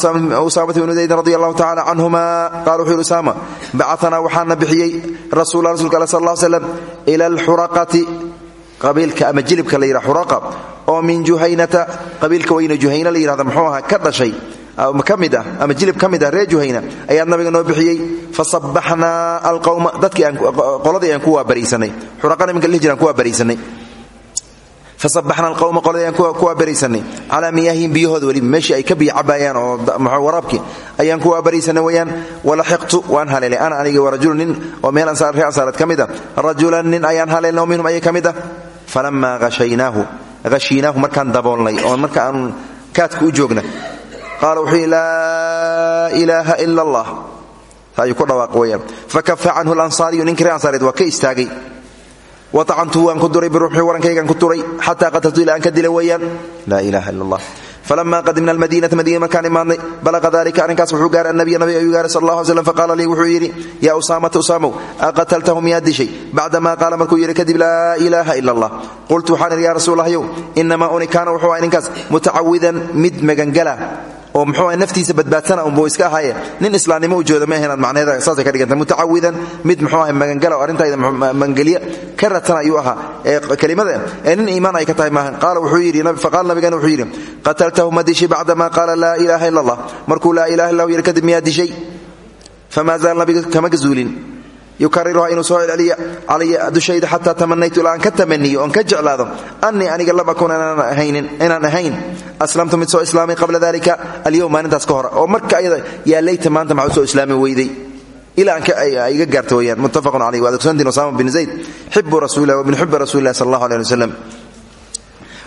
usaamata bni zaydin radi allahu tacala canhuma qala wuxuu yidhi usaama bacaanaa waxaana bixiyey rasuula rasulka ale sal alla slam ila alxuraqati qabiilka ama jilibka la yidhaha xuraqa oo min juhaynata qabiilka weyne juhayna la yidhahda muxuu ahaa ka dhashay ka mid ah ama jilib ka mid ah juhayna ayaa nabiga noo bixiyey fasabaxnaa alqawma dadkii qoladii aan ku waabariisanay xuraqana minka lihi jiraan ku waabariisanay. Fasabaxna alqawma qoladii aan ku waabariisanay calaa miyaahihim biyahooda weliba meeshii ay ka biyo cabaayaan oo waraabkii ayaan ku waabariisanay weyaan walaxiqtu waan haleelay ana anigi warajulu nin oo meel reer ansaareed ka mid a rajulan nin ayaan haleelnay minhum ayay ka mid ah hashiinaahu markaan daboolnay oo marka aan kaadka u joogna. Qaala wuxuu yidhi laa ilaaha ila allah ayuu ku dhawaaq weyaan fakafa canhu lansaariyu ninkii reer ansaareed waa ka istaagay. Waطacantuhu waan ku duray biruuxii warankaygaan ku duray xataa qataltu ila aan ka dila weeyaan. Laa ilaha ila falama qadimna almadiinata madiina markaan imaadnay balaqa dalika arrinkaas wuxuu gaaray annabiya nabiga ayuu gaaray sal allah alay slam faqaala lii wuxuu yidhi yaa usaamata usaamow aqataltahu miyaad dishay bacdamaa qaala markuu yidhi kadib laa ilaaha ila allah qultu waxaan idhi ya rasuul allahyow inamaa uni kaana wuxuu aha ninkaas mutacawidan mid magangala oo muxuu ah naftiisa badbaadsana unbuu iska ahaaye nin islaamnimo u jooda ma ahayn macnaheeda saasay ka dhiganta mutacawidan mid muxuu ah magangala oo arrintayda magangelya ka ratan ayuu ahaa. Ee kelimada ee nin iimaan ay ka tahay maahan. Qaala wuxuu yidhi faqaala nabigana wuxuu yidhi qataltahu ma dishay bacdamaa qaala laa ilaaha ila allah markuu laa ilaha illa yidhi kadib miyaa zaal nabiga kama gazuulin yukariruha inuu soo celceliya calaya dushayda xataa tamanaytu ilaa aan ka tamaniyo oon ka jeclaado annii aniga lam akun inaan ahayn aslamtu mid soo islaamay qabla dalika alyowm maalintaas ka hor. Oo marka ayada yaa layta maanta maxaa u soo islaami weyday? Ilaa aan iga gaarta weyaan muttafaqun caleyh wa adogsantin usaama bin zayd xibu rasuulilah wabin xubi rasuulilah sal allahu aleh ali wasalam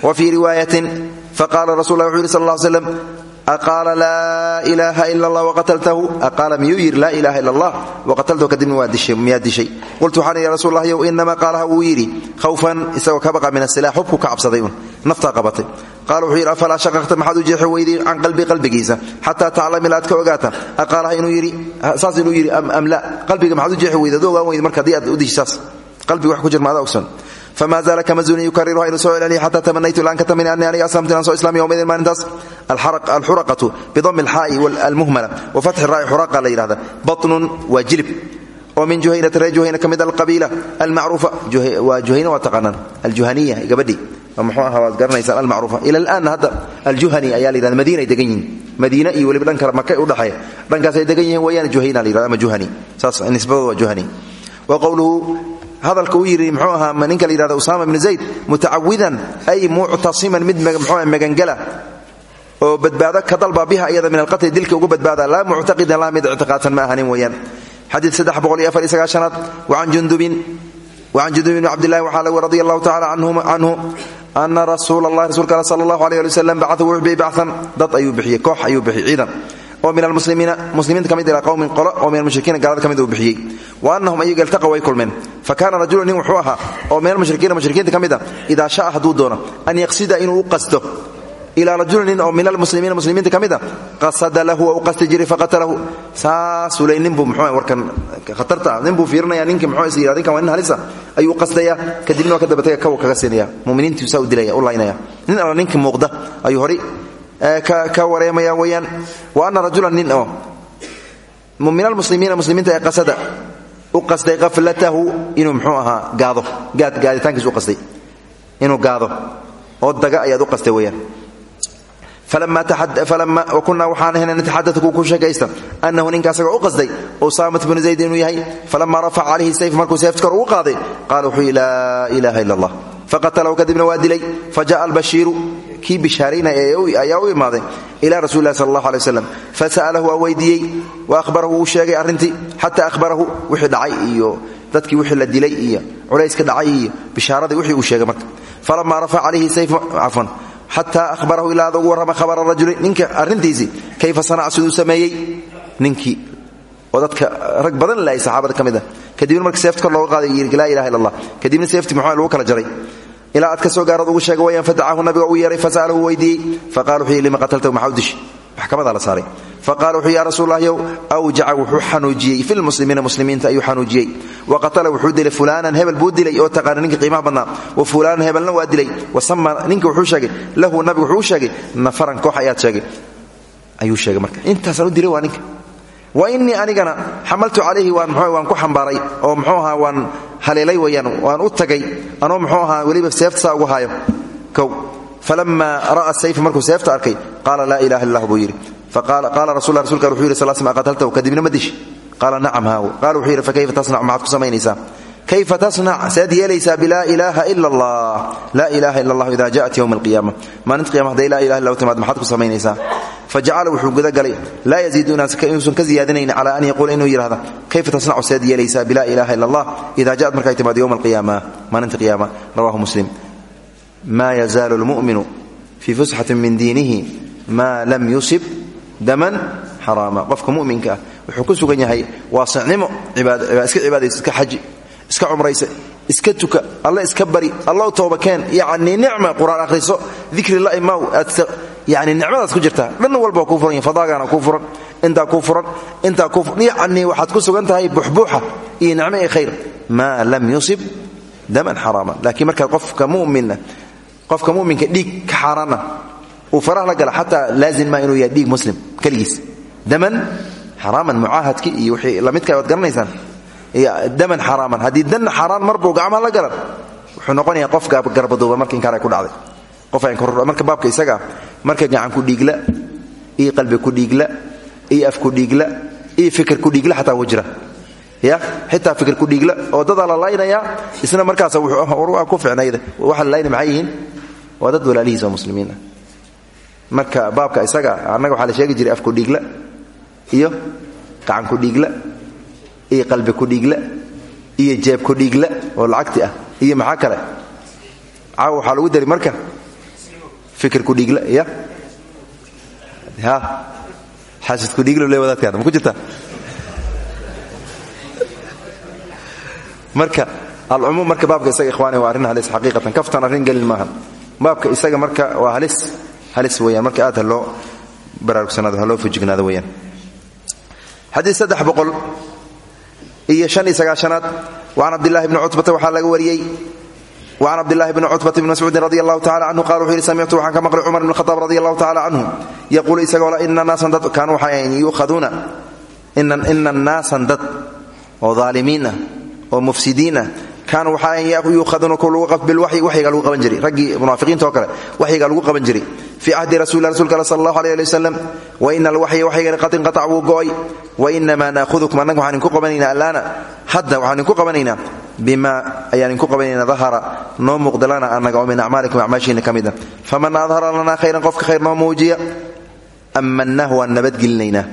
wa fii riwaayatin faqaala rasul lah wuxuu yidhi sal allah slam aqaala laa ilaaha ila allah waqataltahu aqaala miyuu yidhi laa ilaha ila allah waqataltahu kadibna miyaa dishay qultu waxaan ya rasuul allahyow inamaa qaalaha wuu yidhi khawfan isagoo ka baqa min asilax hubku ka cabsaday un naftaa qabatay qaala wuxuu yidhi afalaa shaqaqta maxaad u jeexi weyday can qalbi qalbigiisa xataa taclam ilaa aad ka ogaata aqaalaha inuu yidhi saas inuu yidhi am la qalbiga maxaad u jeexi weyday ad ogaan weyday marka haddii aad u dishi saas qalbiga wax ku jir maada ogson fma zaala kama zuulin yukariruha inuu soo celceliya xata tamanaytu ilaan ka tamani ani aniga aslamtu inaan soo islamiy yowmaydin maalintaas alxuraqatu bidami alxaa'i almuhmala wa fatxi raa'i xuraqa la yidhahda batnun waa jilib oo min juhaynata reer juhayna ka mid alqabiila almacruufa waa juhayna waa taqaanaan aljuhaniya gabadhii muxuu ahaa waad garanaysaan almacruufa ila alaanna hadda aljuhani ayaa la yidhahda madiina ay degan yihiin madiina iyo weliba dhanka maka u dhexeeya dhankaas ay degan yihiin weeyaan juhayna la yidhahda ama juhani saas nisbadooda waa juhani wa qowluhu hadalka uu yidhi mxuu ahaa ninka la yidhahda usaama zayd mutacawidan ay muctasiman mid mxuu magangala oo badbaado ka dalba biha iyada min alqatli dilka uga badbaada laa muctaqidan laa mid ictiqaadsan ma ahanin weeyaan. Xadiid sagaashanaad wacan jundubin wacan jundubin bni cabdillahi waxaa lagu radi allahu tacala canhu ana rasuula allahi rasuulka alla sala allahu aleyh ali wasalam bacaa wuxuu bixiyey bacan dad ayuu bixiyey koox ayuu bixiyey ciidan oo min almuslimiina muslimiinta ka mid ilaa qowmin qolo oo min almushrikiina gaalada ka mid uu bixiyey. Wa annahum ayaga iltaqaw way kulmeen. Fa kaana rajulu nin wuxuu oo min almushrikiina mushrikiinta ka mid a idaa sha'a hadduu doono an yaqsida inuu u qasto. Ilaa rajuli oo min almuslimiina muslimiinta ka qasada lahu waa u qasti jiray faqatalahu saasuu ley ninbuu muxuu warkan khatarta ah ninbuu fiirinaya ninkii muxuu is yidhah ninkan waa halisa ayuu qastaya kadibna waa ka kaga siinaya muminiintii saa u dilaya u nin alla ninkii muuqda ayuu horay ka wareemaya weyaan wa ana rajulan nin oo min almuslimiina muslimiinta qasada u qastay qaflatahu inuu mxuu gaado. Gaaditaankiis u qastay inuu gaado. Oo daga ayaad u qastay weyaan kunaa waxaan nataxadau ku sheekaysta annahu ninka asagoo u qasday usaamat bnu zayd inuu yahay falama rafaca calayhi sayf markuu seefta kor qaaday qaala wuxuu yii laa ilaaha ila allah faqatalahu kadibna waa dilay fajaءa albashiiru kii bishaaraynaya ayaa u imaaday ila rasuli lah sal allah alay waslam fasa'alahu waa weydiiyey wa ahbarahu wuu sheegay arrintii xata ahbarahu wixii dhacay iyo dadkii wixii la dilay iyo culayska dhacay iyo bishaaradii wixii uu sheegay marka. Falama rafaca calayhi sayf cafwan xataa ahbarahu ilaa ad ugu warrama khabara rajuli ninka arrintiisii kayfa sanaca siduu sameeyey? Ninkii. Oo dadka rag badan lahay saxaabada ka mid ah. Kadibna marka seefta kor looga qaaday laa ilaha ilaa aad ka soo gaarad ugu sheega wayaan fadacahu nabiga uu yeeray fasa'alahu weydiiyey faqala wuxuu lima qataltahu maxaa u la saaray. Faqala wuxuu ya rasuul allah yow awjaca wuxuu xanuujiyey. Fi lmuslimiina muslimiinta ayuu xanuujiyey. Wa qatala wuxuu dilay fulaanan hebel buu oo taqaana ninka qiimaha badnaa. Wa fulaanan hebelna waa dilay. Wa sama ninka wuxuu sheegay. Lahu nabigu wuxuu sheegay nafaran koox ayaad sheegay. Ayuu sheegay marka. Intaasaan u dilay waa ninka wa innii anigana xamaltu calayhi waan ku xambaaray oo muxuu ahaa waan haleelay weyaan waan u tagay anoo muxuu ahaa weliba seefta saa ugu haayo. Kow falama ra'a sayfa markuu seefta arkay qaala laa ilaha illah buu yidhi. Qaala rasul rasulka wuxuu yidhi sal sl qataltahu kadibna ma dishi? Qaala nacam haaw qaala wuxuu yidhi fakayfa tasnac maxaad ku samaynaysaa kayfa tasnac sead yeelaysaa bilaa ilaaha ila allah laa ilaha ila allah ida jaءat ywma alqiyaama maalinta qiyama haday laa ilaha illa timaad maxaad ku samaynaysaa fajacala wuxuu gudagalay laa yaziidu inuusan ka ziyaadinayn cala an yaquula inuu yidhahda kayfa tasnacu sead yeelaysaa bilaa ilaha ila allah ida jaءat markay timaad ywma alqiyaama maalinta qiyaama rawahu muslim ma yazaalu lmuminu fii fusxati min diinihi ma lam yusib daman xaraama qofka muminka ah wuxuu ku sugan yahay waasicnimo iska cibaadaysa iska xaji iska cumraysa iska tuka alla iska bari alla toobakeen yacni nicma qur'aan akhriso dikri la imaw yani nicmadaas ku jirtaa. Dhan walba kuu furan fadaagaana kuu furan intaa kuu furan intaa kuu furan yacni waxaad ku sugan tahay buxbuuxa iyo nicmo khayr. Maa lam yusib daman xaraama laakiin markaad qofka mumina qofka muminka dhiig ka xaaraana uu faraha la gala xataa laazim maa inuu yahay muslim keligiis. Daman xaraaman mucaahadki iyo wixii lamidka waad garanaysaan daman xaraaman haddii dan xaaraan marbuu gacmaha la galan wuxuu noqonayaa qof garbaduuba marka inkaara ku dhacday. Qof marka baabka isaga marka gacan ku dhiigla iyo qalbi ku dhiigla iyo af ku dhiigla iyo fikir ku dhiigla xataa wuu ya xitaa fikir ku dhiigla oo dadaa la laynayaa isna markaas war ku ficnayda waxa la layna maxay yihiin. Waa dad ah marka baabka isaga annaga waxaa la sheegi jiray af ku dhiigla iyo gacan ku dhiigla iyo qalbi ku dhiigla iyo jeeb ku dhiigla oo lacagti ah iyo maxaa kale? Caaw waxaa lagu dari marka. Fikir ku dhiigla ya? Ha? Xaasid ku dhiigla le wadaadkaada ma ku jirtaa marka alcumuum marka baabka isaga ikhwaani waa arrin halis xaqiiqatan kaftan arrin gelin maaha. Baabka isaga marka waa halis halis weeyaan. Marka aad ha loo baraarugsanaado ha loo fujignaado weeyaan. Xadiid saddex boqol iyo sagaashanaad wacan cabdillahi bni cutbata waxaa laga wariyey. Wacan cabdillahi bni cutbata bni mascuudin radi allahu tacala canhu qala wuxuu yidhi samictu waxaan ka maqlay cumar bn khataab radi allahu tacala canhu yaquulu isagoo la dad kaanuu waxay ahayn yuukhaduuna ina naasan dad oo daalimiin ah oo mufsidiin ah kaanuu waxaa ahayn yuukhaduuna ku lagu bilwaxyi waxyiga lagu qaban jiray raggii munaafiqiinta oo kale waxyiga lagu qaban jiray fii cahdi rasuuli rasulka al sal allahu aleh ali wasalam waina alwaxya waxyigani qad inqatac wuu go'ay wainamaa naahudukum annaga waxaan idinku qabanaynaa allaana hadda waxaan idinku qabanaynaa bima ayaan idinku qabanaynaa dahara noo muuqda lana annaga oo min acmaalikum acmaashiina ka mid a faman adhara lanaa khayran qofka khayr noo muujiya ammanaahu waan nabadgelinaynaa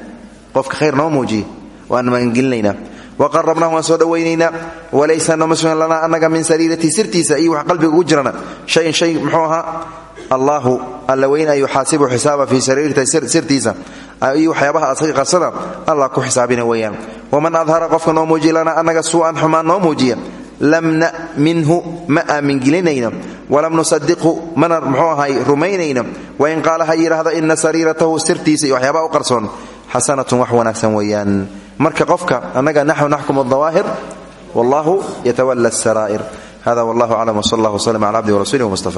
qofka khayr noo muujiya waan nabadgelinaynaa waqarabnahu waan soo dhowaynaynaa walaysa nooma sugan lanaa annaga min sariiratii sirtiisa iyo allaahu alla weyn ayuu xaasibu xisaaba fii sariirta sirtiisa. Iyo waxyaabaha asaga qarsada allah ku xisaabina weeyaan. Waman adhara qofka noo muujiya lanaa annaga suu'an xumaan noo muujiya lam na minhu ma aamin gelinayno walam nusadiqhu mana muxuu ahay rumaynayno wain qaala ha yidhaahdo ina sariiratahu sirtiisa iyo waxyaabaha u qarsoon xasanatun wax wanaagsan weeyaan. Marka qofka annaga naxnu naxkum adawaahir wallahu yatawala asaraa'ir hada wallahu aclam wsal allah wslm cala abdi warasuulih wmustafa